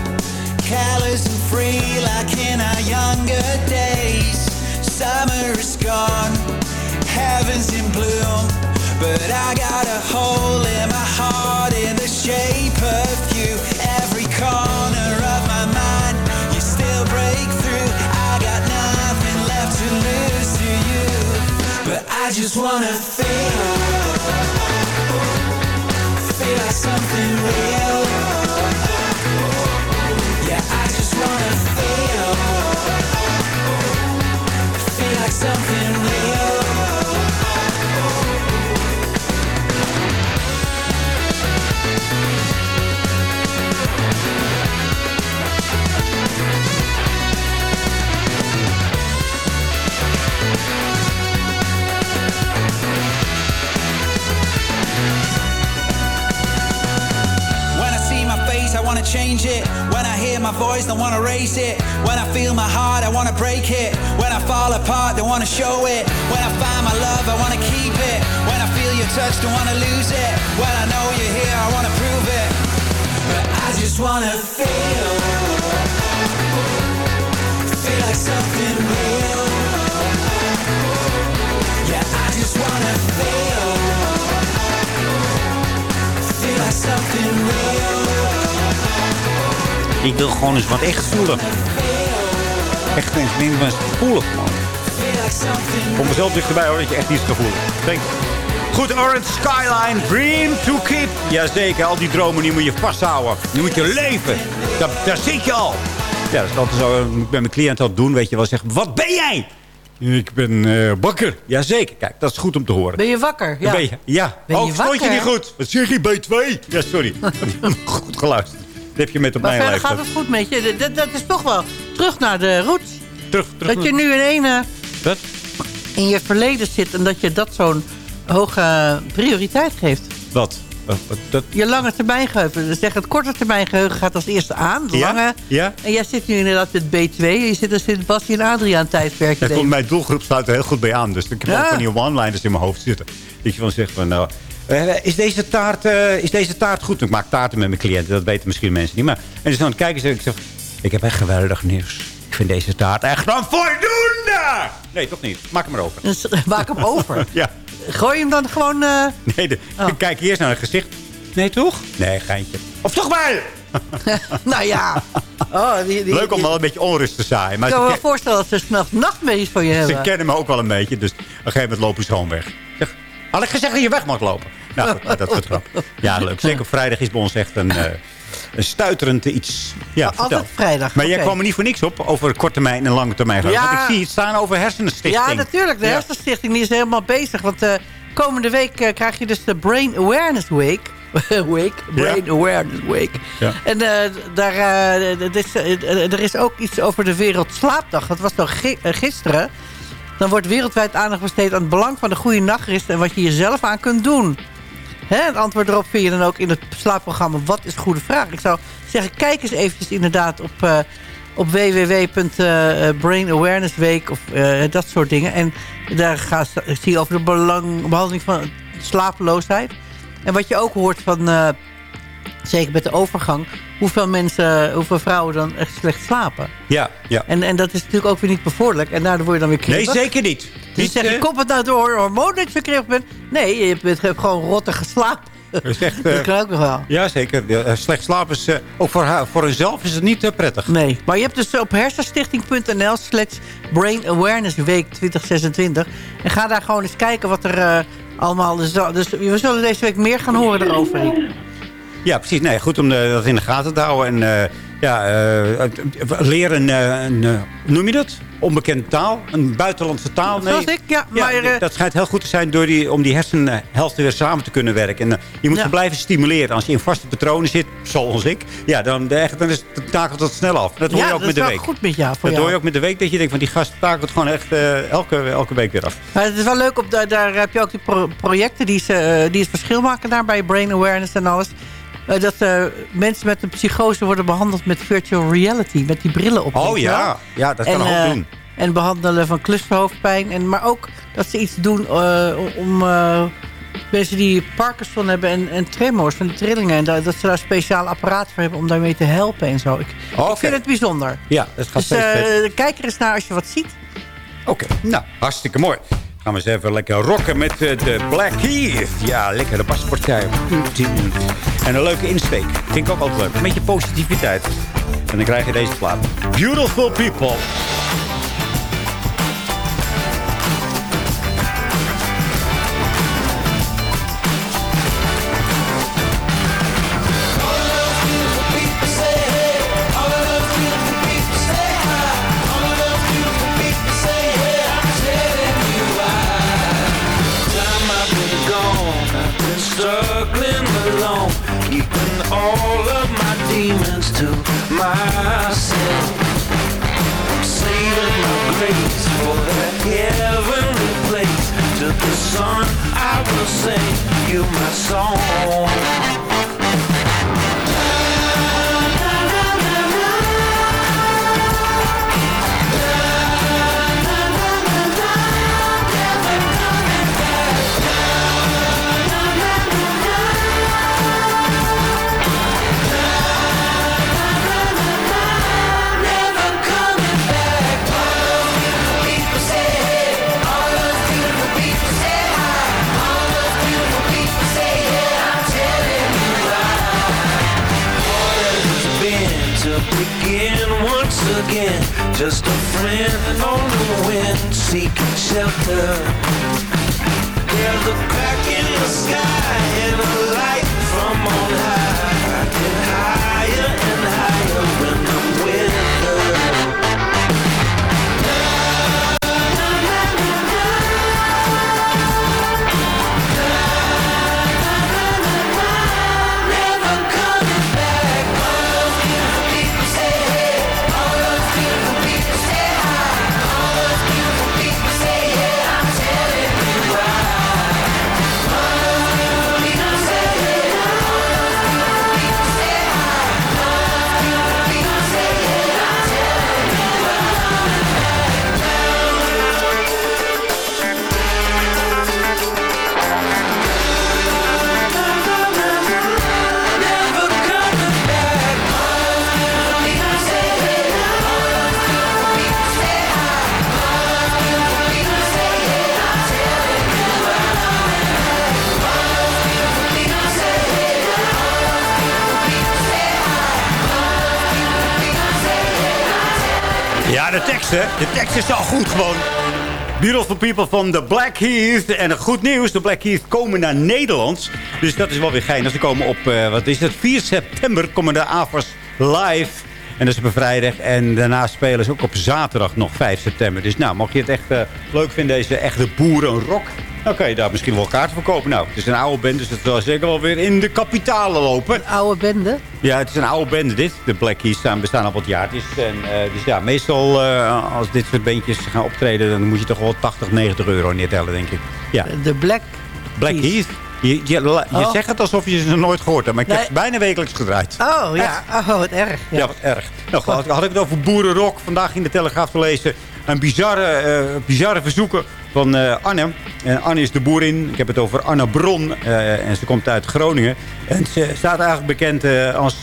and free like in our younger days. Summer is gone, heaven's in bloom, but I got a hole in my heart in the shape of you. Every corner of my mind, you still break through. I got nothing left to lose to you, but I just wanna feel, feel like something real. Yeah, I just wanna feel, feel like something change it. When I hear my voice, I wanna raise it. When I feel my heart, I wanna break it. When I fall apart, I wanna show it. When I find my love, I wanna keep it. When I feel your touch, don't wanna lose it. When I know you're here, I wanna prove it. But I just wanna feel, feel like something real. Yeah, I just wanna feel, feel like something real. Ik wil gewoon eens wat echt voelen. Echt eens neem maar eens voelen gewoon. Kom mezelf dichterbij hoor, dat je echt iets gaat voelen. Denk. Goed, Orange Skyline, Dream to Keep. Jazeker, al die dromen die moet je vasthouden. Die moet je leven. Daar, daar zit je al. Ja, dat is altijd zo. Ik ben mijn cliënt al doen, weet je wel. Zeggen, wat ben jij? Ik ben eh bakker. Jazeker, kijk, dat is goed om te horen. Ben je wakker? Ja. Ben je, ja. Ben je oh, stond je wakker? niet goed? Wat zeg je, B2? Ja, sorry. goed geluisterd. Heb je met op Maar mijn leeftijd. gaat het goed met je. Dat, dat is toch wel terug naar de roots. Terug, terug Dat je nu in één eh, Wat? in je verleden zit en dat je dat zo'n hoge prioriteit geeft. Wat? Wat- dat... Je lange termijn geheugen. Dus zeg het korte termijn geheugen gaat als eerste aan. Ja? lange. Ja? En jij zit nu inderdaad met B2. Je zit er zit Basje en Adriaan tijdperkje. Ja, mijn doelgroep sluit er heel goed bij aan. Dus ik heb Ja. ook van die one-liners in mijn hoofd zitten. Dat je van zegt van, nou... eh, is, deze taart, eh, is deze taart goed? Ik maak taarten met mijn cliënten. Dat weten misschien mensen niet. Maar, en ze dan kijken ze ik zeg... Ik heb echt geweldig nieuws. Ik vind deze taart echt van voldoende! Nee, toch niet. Maak hem maar over. Dus maak hem over. Ja. Gooi hem dan gewoon... eh, Nee, de, Oh. kijk eerst naar het gezicht. Nee, toch? Nee, geintje. Of toch wel? nou ja. Oh, die, die, Leuk om wel een beetje onrust te zaaien. Maar ik kan ze, me wel voorstellen dat ze s'nachts nachtmerries van je ze hebben. kennen me ook wel een beetje. Dus op een gegeven moment lopen ze gewoon weg. Zeg, had ik gezegd dat je weg mag lopen? Nou, goed, dat soort grap. Ja, leuk. Zeker op vrijdag is bij ons echt een, eh, een stuiterend iets. Ja, Altijd vertel. vrijdag, Maar jij kwam er niet voor niks op over korte termijn en lange termijn. Ja. Want ik zie het staan over hersenstichting. Ja, natuurlijk. De. Hersenstichting die is helemaal bezig. Want eh, komende week eh, krijg je dus de Brain Awareness Week. Week? Brain Awareness Week. Ja. En daar, is, er is ook iets over de Wereldslaapdag. Dat was nog gi- gisteren. Dan wordt wereldwijd aandacht besteed aan het belang van de goede nachtrust... en wat je jezelf aan kunt doen. Het antwoord erop vind je dan ook in het slaapprogramma Wat is Goede Vraag. Ik zou zeggen, kijk eens eventjes inderdaad op, eh op www.brain Awareness Week of eh, dat soort dingen. En daar ga, zie je over de belang, behandeling van slapeloosheid. En wat je ook hoort van, eh, zeker met de overgang... hoeveel mensen, hoeveel vrouwen dan echt slecht slapen. Ja, ja. En, en dat is natuurlijk ook weer niet bevorderlijk. En daardoor word je dan weer Nee, kribbig. zeker niet. Dus Niet, zeg je, eh, komt het nou door hormoon dat je verkribbig bent? Nee, je bent gewoon rotte geslapen. Dat is echt, dat eh, kan ook nog wel. Ja, zeker. Eh, slecht slapen is... ook voor, haar, voor hunzelf is het niet eh, prettig. Nee, maar je hebt dus op hersenstichting.nl slash Brain Awareness Week 2026. En ga daar gewoon eens kijken wat er allemaal is. Dus we zullen deze week meer gaan horen erover. Ja, precies. Nee, goed om eh, dat in de gaten te houden. En eh, ja, eh, leren een, hoe noem je dat? Onbekende taal. Een buitenlandse taal. Nee. Zoals ik, ja. maar, dat schijnt heel goed te zijn door die, om die hersenhelften weer samen te kunnen werken. En je moet Ja. ze blijven stimuleren. Als je in vaste patronen zit, zoals ik, ja, dan, echt, dan is, takelt dat snel af. Dat hoor ja, je ook met de is wel week. goed met jou. Voor Dat jou. hoor je ook met de week, dat je denkt van die gast takelt gewoon echt elke, elke week weer af. Maar het is wel leuk, op, daar, daar heb je ook die pro- projecten die, ze, die het verschil maken daar bij Brain Awareness en alles. Eh, dat eh, mensen met een psychose worden behandeld met virtual reality, met die brillen op. Oh wel. ja, ja dat kan en, ook eh, doen. En behandelen van clusterhoofdpijn. En, maar ook dat ze iets doen om mensen die Parkinson hebben en, en tremors van die trillingen. En dat, dat ze daar speciaal apparaat voor hebben om daarmee te helpen en zo. Ik, ik vind het bijzonder. Ja, dat gaat Dus kijk er eens naar als je wat ziet. Oké, nou, hartstikke mooi. Gaan we eens even lekker rocken met de Black Keys. Ja, lekker de baspartij. En een leuke insteek. Vind ik ook altijd leuk. Een beetje positiviteit. En dan krijg je deze plaat. Beautiful People. Sing you my song. Again. Just a friend on the wind seeking shelter. There's a crack in the sky and a light from on high. Get higher De tekst, hè. De tekst is al goed gewoon. Beautiful People van The Black Heath. En goed nieuws, de Black Heath komen naar Nederland. Dus dat is wel weer geinig. Ze komen op, eh, wat is het, 4 september komen de AFAS live. En dat is op vrijdag. En daarna spelen ze ook op zaterdag nog 5 september. Dus nou, mocht je het echt eh, leuk vinden, deze echte boerenrock... dan kan je daar misschien wel kaarten voor kopen. Nou, het is een oude band, dus het zal zeker wel weer in de kapitalen lopen. Een oude bende? Ja, het is een oude band dit. De Black Keys staan, bestaan al wat jaartjes. En, eh, dus ja, meestal eh, als dit soort bandjes gaan optreden... dan moet je toch wel 80, 90 euro neertellen, denk ik. Ja. De Black Black Keys. Je, je, je Oh. zegt het alsof je ze nooit gehoord hebt. Maar ik heb ze bijna wekelijks gedraaid. Oh, ja. Oh, wat erg. Ja, wat erg. Nou, had, had ik het over boerenrock. Vandaag in de Telegraaf te lezen. Een bizarre, eh, bizarre verzoeken van eh, Anne. En Anne is de boerin. Ik heb het over Anne Bron. eh, en ze komt uit Groningen. En ze staat eigenlijk bekend als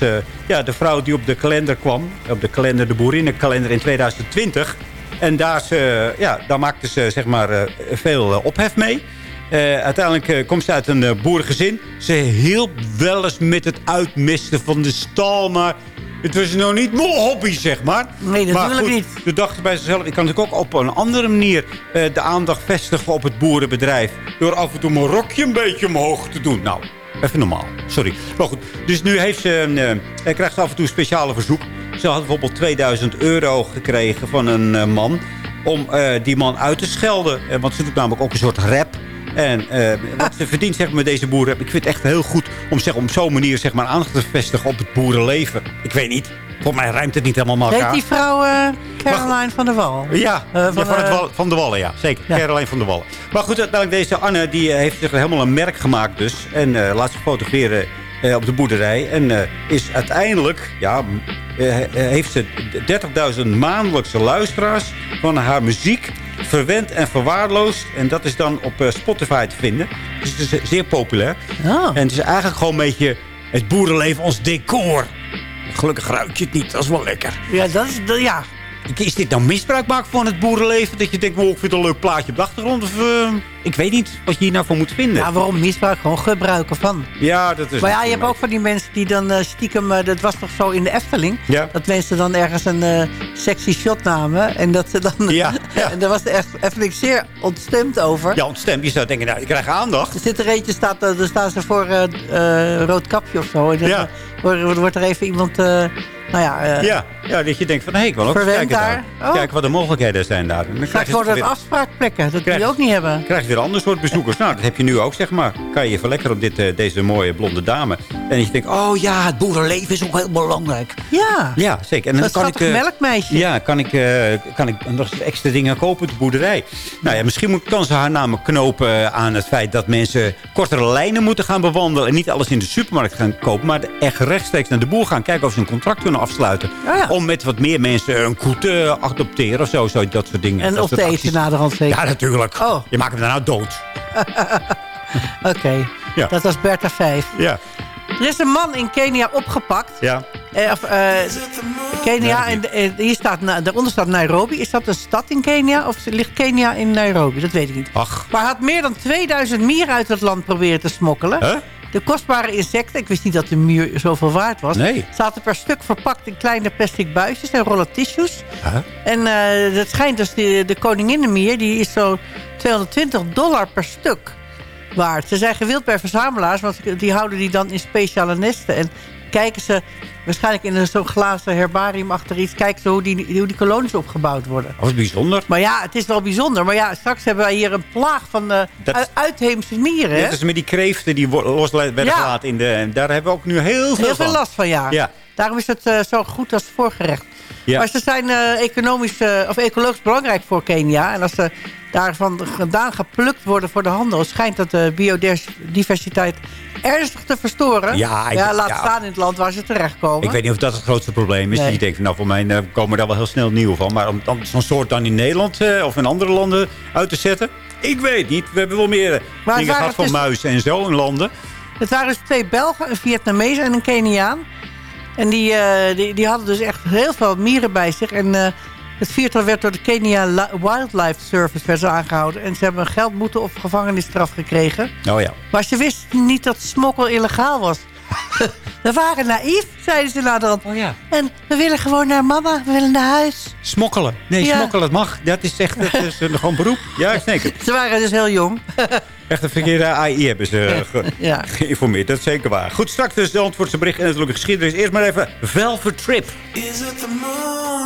ja, de vrouw die op de kalender kwam. Op de kalender, de boerinnenkalender in 2020. En daar, ze, ja, daar maakte ze zeg maar, veel ophef mee. Eh, uiteindelijk eh, komt ze uit een eh, boerengezin. Ze hielp wel eens met het uitmisten van de stal, maar het was nou niet mijn hobby, zeg maar. Nee, Maar natuurlijk goed, niet. Ze dacht bij zichzelf, ik kan natuurlijk ook op een andere manier de aandacht vestigen op het boerenbedrijf. Door af en toe mijn rokje een beetje omhoog te doen. Nou, even normaal. Sorry. Maar goed, dus nu heeft ze, krijgt af en toe een speciale verzoek. Ze had bijvoorbeeld 2000 euro gekregen van een man om die man uit te schelden. Want ze doet namelijk ook een soort rap. En eh, wat ze verdient zeg maar, met deze boeren... Ik vind het echt heel goed om zeg, op zo'n manier zeg maar, aandacht te vestigen op het boerenleven. Ik weet niet. Volgens mij ruimt het niet helemaal met Heet die vrouw eh, Caroline van der Wal? Ja, Eh, ja, van, van, het Wal- van de Wallen, ja. Zeker. Caroline van de Wallen. Maar goed, uiteindelijk deze Anne die heeft zich helemaal een merk gemaakt dus. En laat zich fotograferen op de boerderij. En is uiteindelijk, ja, heeft ze 30.000 maandelijkse luisteraars van haar muziek verwend en verwaarloosd. En dat is dan op eh, Spotify te vinden. Dus het is eh, zeer populair. En het is eigenlijk gewoon een beetje het boerenleven als decor. Gelukkig ruik je het niet, dat is wel lekker. Ja, dat is... dat- ja. Is dit nou misbruik maken van het boerenleven? Dat je denkt, wow, ik vind het een leuk plaatje op de achtergrond? Of, eh, ik weet niet wat je hier nou voor moet vinden. Ja, waarom misbruik? Gewoon gebruiken van. Ja, dat is... maar ja, je hebt ook van die mensen die dan stiekem... dat was toch zo in de Efteling? Ja. Dat mensen dan ergens een sexy shot namen. En dat ze dan... Ja, en daar was de echt Efteling zeer ontstemd over. Ja, ontstemd. Je zou denken, nou, ik krijg aandacht. Er zit er eentje, staat, eh, er staan ze voor eh eh, rood kapje of zo. En dan, Ja. eh, wordt, wordt er even iemand... eh, nou ja, eh, ja, ja, dat je denkt van, hé, ik wil ook kijken daar. daar. Oh. Kijken wat de mogelijkheden zijn daar. Dan Straks je worden weer- het afspraakplekken. Dat Krijg- wil je ook niet hebben. krijg je weer een ander soort bezoekers. Nou, dat heb je nu ook, zeg maar. Kan je je verlekkeren op dit, eh, deze mooie blonde dame. En je denkt, oh ja, het boerenleven is ook heel belangrijk. Ja. Ja, zeker. En dan kan ik, eh, melkmeisje. Ja, kan ik, kan ik nog extra dingen kopen op de boerderij. Nou ja, misschien moet, kan ze haar namen knopen aan het feit dat mensen kortere lijnen moeten gaan bewandelen. En niet alles in de supermarkt gaan kopen, maar echt rechtstreeks naar de boer gaan. Kijken of ze een contract kunnen afsluiten. Oh Om met wat meer mensen een koe te adopteren of zo. zo dat soort dingen. En dat of soort te eten naderhand zeker. Ja, natuurlijk. Oh. Je maakt hem daarna dood. Oké, Ja. dat was Bertha 5. Ja. Er is een man in Kenia opgepakt. Ja. Eh, of, eh, Kenia, en, eh, hier staat, daaronder staat Nairobi. Is dat een stad in Kenia? Of ligt Kenia in Nairobi? Dat weet ik niet. Ach. Maar hij had meer dan 2000 mieren uit het land proberen te smokkelen. Huh? De kostbare insecten, ik wist niet dat de mier zoveel waard was... Nee. zaten per stuk verpakt in kleine plastic buisjes en rollen tissues. Huh? En eh het schijnt dus, de, de koninginnenmier... die is zo 220 dollar per stuk waard. Ze zijn gewild bij verzamelaars... want die houden die dan in speciale nesten. En kijken ze waarschijnlijk in een zo'n glazen herbarium achter iets... kijken ze hoe die, hoe die kolonies opgebouwd worden. Dat was bijzonder. Maar ja, het is wel bijzonder. Maar ja, straks hebben wij hier een plaag van eh Dat- uit- uitheemse mieren. Net als met die kreeften die los werden Ja. gelaten. In de, en daar hebben we ook nu heel veel Heel veel van. last van, ja. Ja. Daarom is het eh, zo goed als voorgerecht. Ja. Maar ze zijn eh, economisch of ecologisch belangrijk voor Kenia. En als ze daarvan gedaan geplukt worden voor de handel... schijnt dat de biodiversiteit ernstig te verstoren. Ja, ik- ja laat ja. staan in het land waar ze terechtkomen. Ik weet niet of dat het grootste probleem is. Nee. Je denkt, van, nou, voor mij eh, komen daar wel heel snel nieuw van. Maar om zo'n soort dan in Nederland eh, of in andere landen uit te zetten... Ik weet niet. We hebben wel meer eh, Maar dingen gehad van dus- muizen en zo in landen. Het waren dus twee Belgen, een Vietnamees en een Keniaan. En die, die, die hadden dus echt heel veel mieren bij zich. En het viertal werd door de Kenia Li- Wildlife Service werd ze aangehouden. En ze hebben een geldboete of gevangenisstraf gekregen. Oh ja. Maar ze wisten niet dat smokkel illegaal was. we waren naïef, zeiden ze naderhand. Oh ja. En we willen gewoon naar mama, we willen naar huis. Smokkelen. Nee, Ja. smokkelen, dat mag. Dat is echt dat is een gewoon beroep. Ja, zeker. Ze waren dus heel jong. Echt een verkeerde AI hebben ze eh, ge- Ja. geïnformeerd. Dat is zeker waar. Goed, straks dus de Antwoordse bericht en natuurlijk geschiedenis. Eerst maar even Velvet Trip. Is the moon?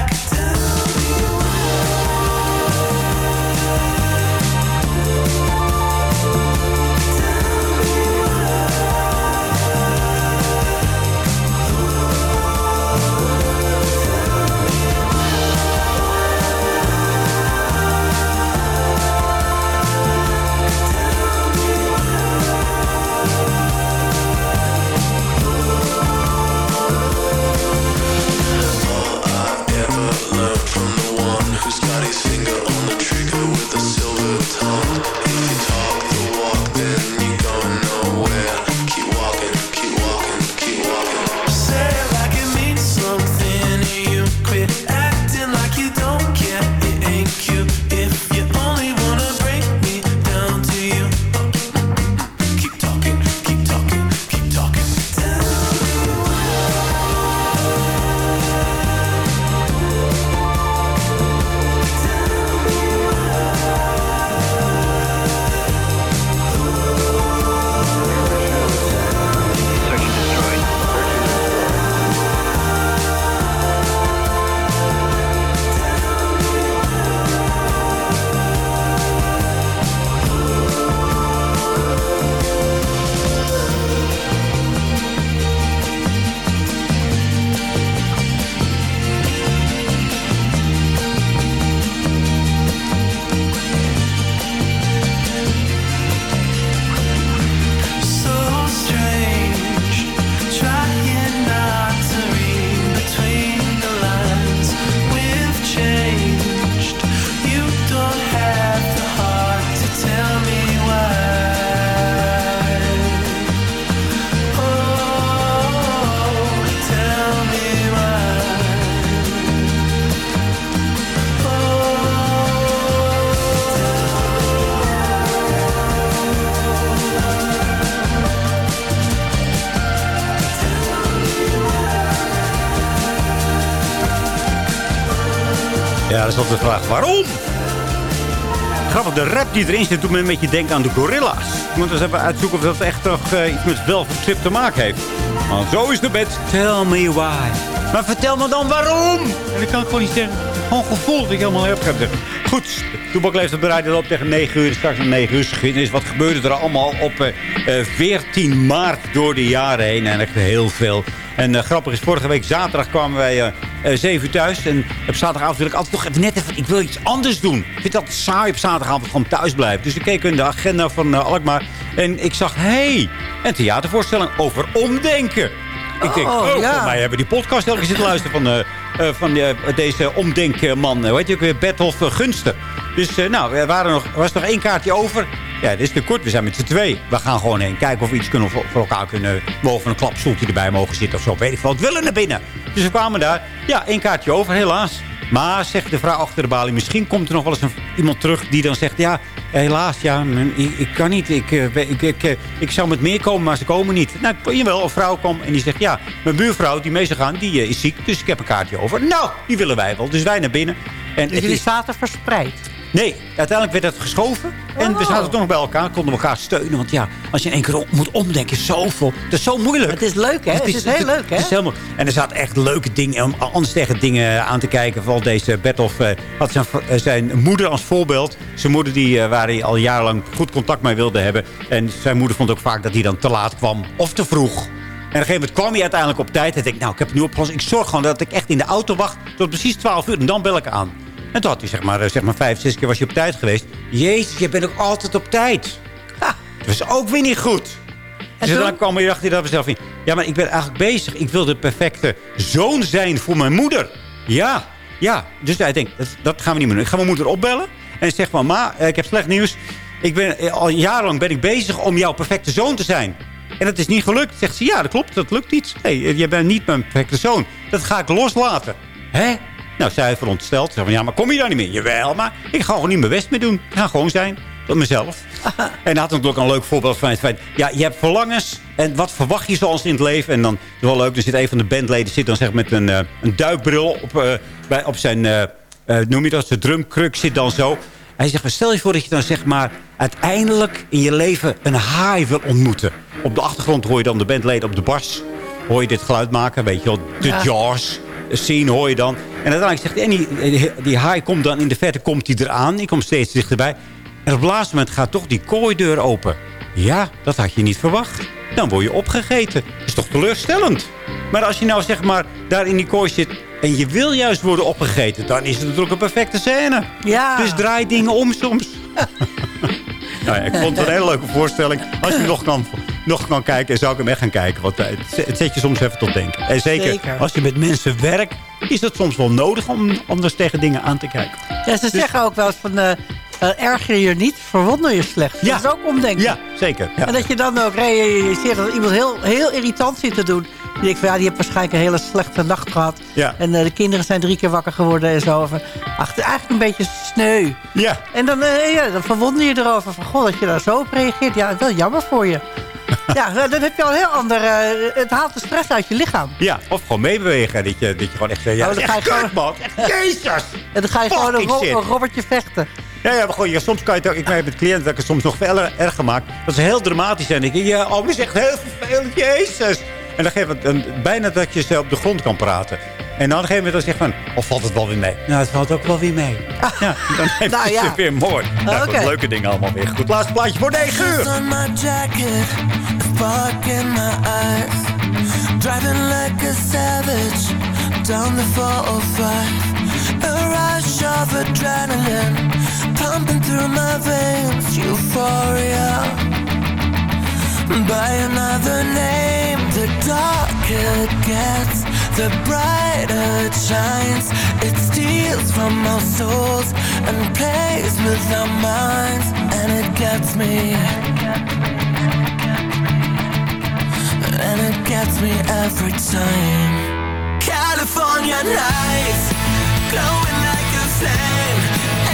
six. Altijd de vraag. Waarom? Grappig, de rap die erin zit doet me een beetje denken aan de gorilla's. Ik moet eens even uitzoeken of dat echt toch eh, iets met Velvet Trip te maken heeft. Want zo is de bed. Tell me why. Maar vertel me dan waarom. En dan kan ik gewoon niet zeggen. Gewoon gevoel dat ik helemaal heb gehad. Goed, Toebak leeft op de radio op tegen 9 uur. Straks om 9 uur geschiedenis. Wat gebeurde er allemaal op eh, eh, 14 maart door de jaren heen? En echt heel veel. En eh, grappig is, vorige week zaterdag kwamen wij eh eh, 7 uur thuis. En op zaterdagavond wil ik altijd nog even net even... Ik wil iets anders doen. Ik vind altijd saai op zaterdagavond gewoon thuis blijven. Dus ik keek in de agenda van eh, Alkmaar. En ik zag, hé, hey, een theatervoorstelling over omdenken. Ik denk, Oh, oh, ja. mij hebben die podcast elke keer zitten luisteren van, eh, eh, van eh, deze omdenkman. Hoe heet je ook weer? Bertolf eh, Gunsten. Dus eh, nou, er waren nog, er was nog één kaartje over. Ja, dit is te kort. We zijn met z'n twee. We gaan gewoon heen kijken of we iets kunnen voor, voor elkaar kunnen. Boven een klapstoeltje erbij mogen zitten of zo. Weet ik veel. We willen naar binnen. Dus we kwamen daar. Ja, één kaartje over, helaas. Maar, zegt de vrouw achter de balie, misschien komt er nog wel eens een, iemand terug die dan zegt... ja, helaas, ja, ik, ik kan niet. Ik, eh, ik, ik, eh, ik zou met meer komen, maar ze komen niet. Nou, jawel, een vrouw kwam en die zegt... ja, mijn buurvrouw die mee zou gaan, die eh, is ziek, dus ik heb een kaartje over. Nou, die willen wij wel. Dus wij naar binnen. En Dus het jullie is- zaten verspreid. Nee, uiteindelijk werd het geschoven. En we zaten toch nog bij elkaar. Konden elkaar steunen. Want ja, als je in één keer moet omdenken, is zoveel. Dat is zo moeilijk. Het is leuk, hè? Het is heel leuk, hè? Het is helemaal, en er zaten echt leuke dingen, om anders tegen dingen aan te kijken. Vooral deze Bertolf eh, had zijn, eh, zijn moeder als voorbeeld. Zijn moeder die, eh, waar hij al jarenlang goed contact mee wilde hebben. En zijn moeder vond ook vaak dat hij dan te laat kwam. Of te vroeg. En op een gegeven moment kwam hij uiteindelijk op tijd. En ik nou, ik heb het nu opgelost. Ik zorg gewoon dat ik echt in de auto wacht tot precies 12 uur. En dan bel ik aan. En toen had hij zeg maar, eh, zeg maar vijf, zes keer was je op tijd geweest. Jezus, je bent ook altijd op tijd. Ha, dat was ook weer niet goed. En dus dan kwam je dacht hij dat zelf in. Ja, maar ik ben eigenlijk bezig. Ik wil de perfecte zoon zijn voor mijn moeder. Ja. Ja, dus hij denkt, dat, dat gaan we niet meer doen. Ik ga mijn moeder opbellen. En zeg van, ma, eh, ik heb slecht nieuws. Ik ben, eh, al jarenlang ben ik bezig om jouw perfecte zoon te zijn. En dat is niet gelukt. Zegt ze, ja, dat klopt, dat lukt niet. Nee, je bent niet mijn perfecte zoon. Dat ga ik loslaten. Hè? Nou, zij verondersteld. Ze van, ja, maar kom je daar niet meer? Jawel, maar ik ga gewoon niet mijn best meer doen. Ik ga gewoon zijn. Tot mezelf. en hij had natuurlijk een leuk voorbeeld van het feit... ja, je hebt verlangens en wat verwacht je zoals in het leven? En dan is wel leuk, er zit een van de bandleden... zit dan zeg met een, eh, een duikbril op, eh, bij, op zijn... eh, noem je dat? Zijn drumkruk zit dan zo. Hij zegt, stel je voor dat je dan zeg maar... uiteindelijk in je leven een haai wil ontmoeten. Op de achtergrond hoor je dan de bandleden op de bas. Hoor je dit geluid maken, weet je wel. De Ja. jars scene hoor je dan. En uiteindelijk zegt hij, en die, haai komt dan in de verte komt die eraan. Die komt steeds dichterbij. En op het laatste moment gaat toch die kooideur open. Ja, dat had je niet verwacht. Dan word je opgegeten. Dat is toch teleurstellend? Maar als je nou zeg maar daar in die kooi zit... en je wil juist worden opgegeten... dan is het natuurlijk een perfecte scène. Ja. Dus draai dingen om soms. nou ja, ik vond het een hele leuke voorstelling. Als je nog kan, nog kan kijken, zou ik hem echt gaan kijken. Want eh, het zet- het zet je soms even tot denken. En zeker, Zeker. als je met mensen werkt... is het soms wel nodig om anders tegen dingen aan te kijken. Ja, ze zeggen ook wel eens van... eh, erger je niet, verwonder je slecht. Ja. Dat is ook omdenken. Ja, zeker. Ja. En dat je dan ook realiseert dat iemand heel, heel irritant zit te doen. Je denkt van ja, die heeft waarschijnlijk een hele slechte nacht gehad. Ja. En eh, de kinderen zijn drie keer wakker geworden en zo. Ach, is eigenlijk een beetje sneu. Ja. En dan, eh, ja, dan verwonder je erover van, goh, dat je daar zo op reageert. Ja, wel jammer voor je. ja, dan heb je al een heel ander... eh, het haalt de stress uit je lichaam. Ja, of gewoon meebewegen. Dat je, dat je gewoon echt ja, Oh, is dan ga je kut, man. Jezus! En dan ga je gewoon een, ro- een robbertje vechten. Ja, ja, maar gewoon, ja, soms kan je het ook... Ik merk met cliënten dat ik het soms nog veel erger maak. Dat ze heel dramatisch zijn. Dan denk ik, ja, oh, dat is echt heel vervelend, jezus. En dan geef het een, bijna dat je ze op de grond kan praten. En dan op een gegeven moment dan zeg je van... Of valt het wel weer mee? Nou, het valt ook wel weer mee. Ja, dan heeft Nou het ja. ze weer mooi. Nou, Oké. leuke dingen allemaal weer. Goed, laatste plaatje voor 9 uur. on my jacket, spark in my eyes. Driving like a savage down the 405. A rush of adrenaline pumping through my veins. Euphoria. By another name, the darker it gets, the brighter it shines. It steals from our souls and plays with our minds, and it gets me. And it gets me every time. California nights, glowing like a flame.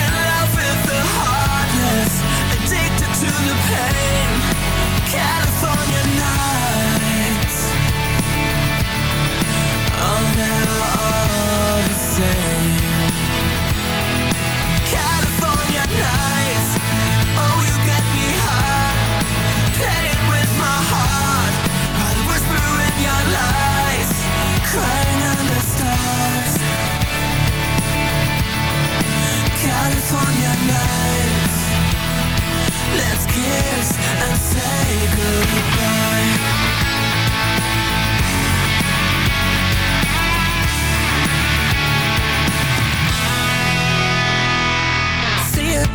In love with the hardness, addicted to the pain. Let's kiss and say goodbye.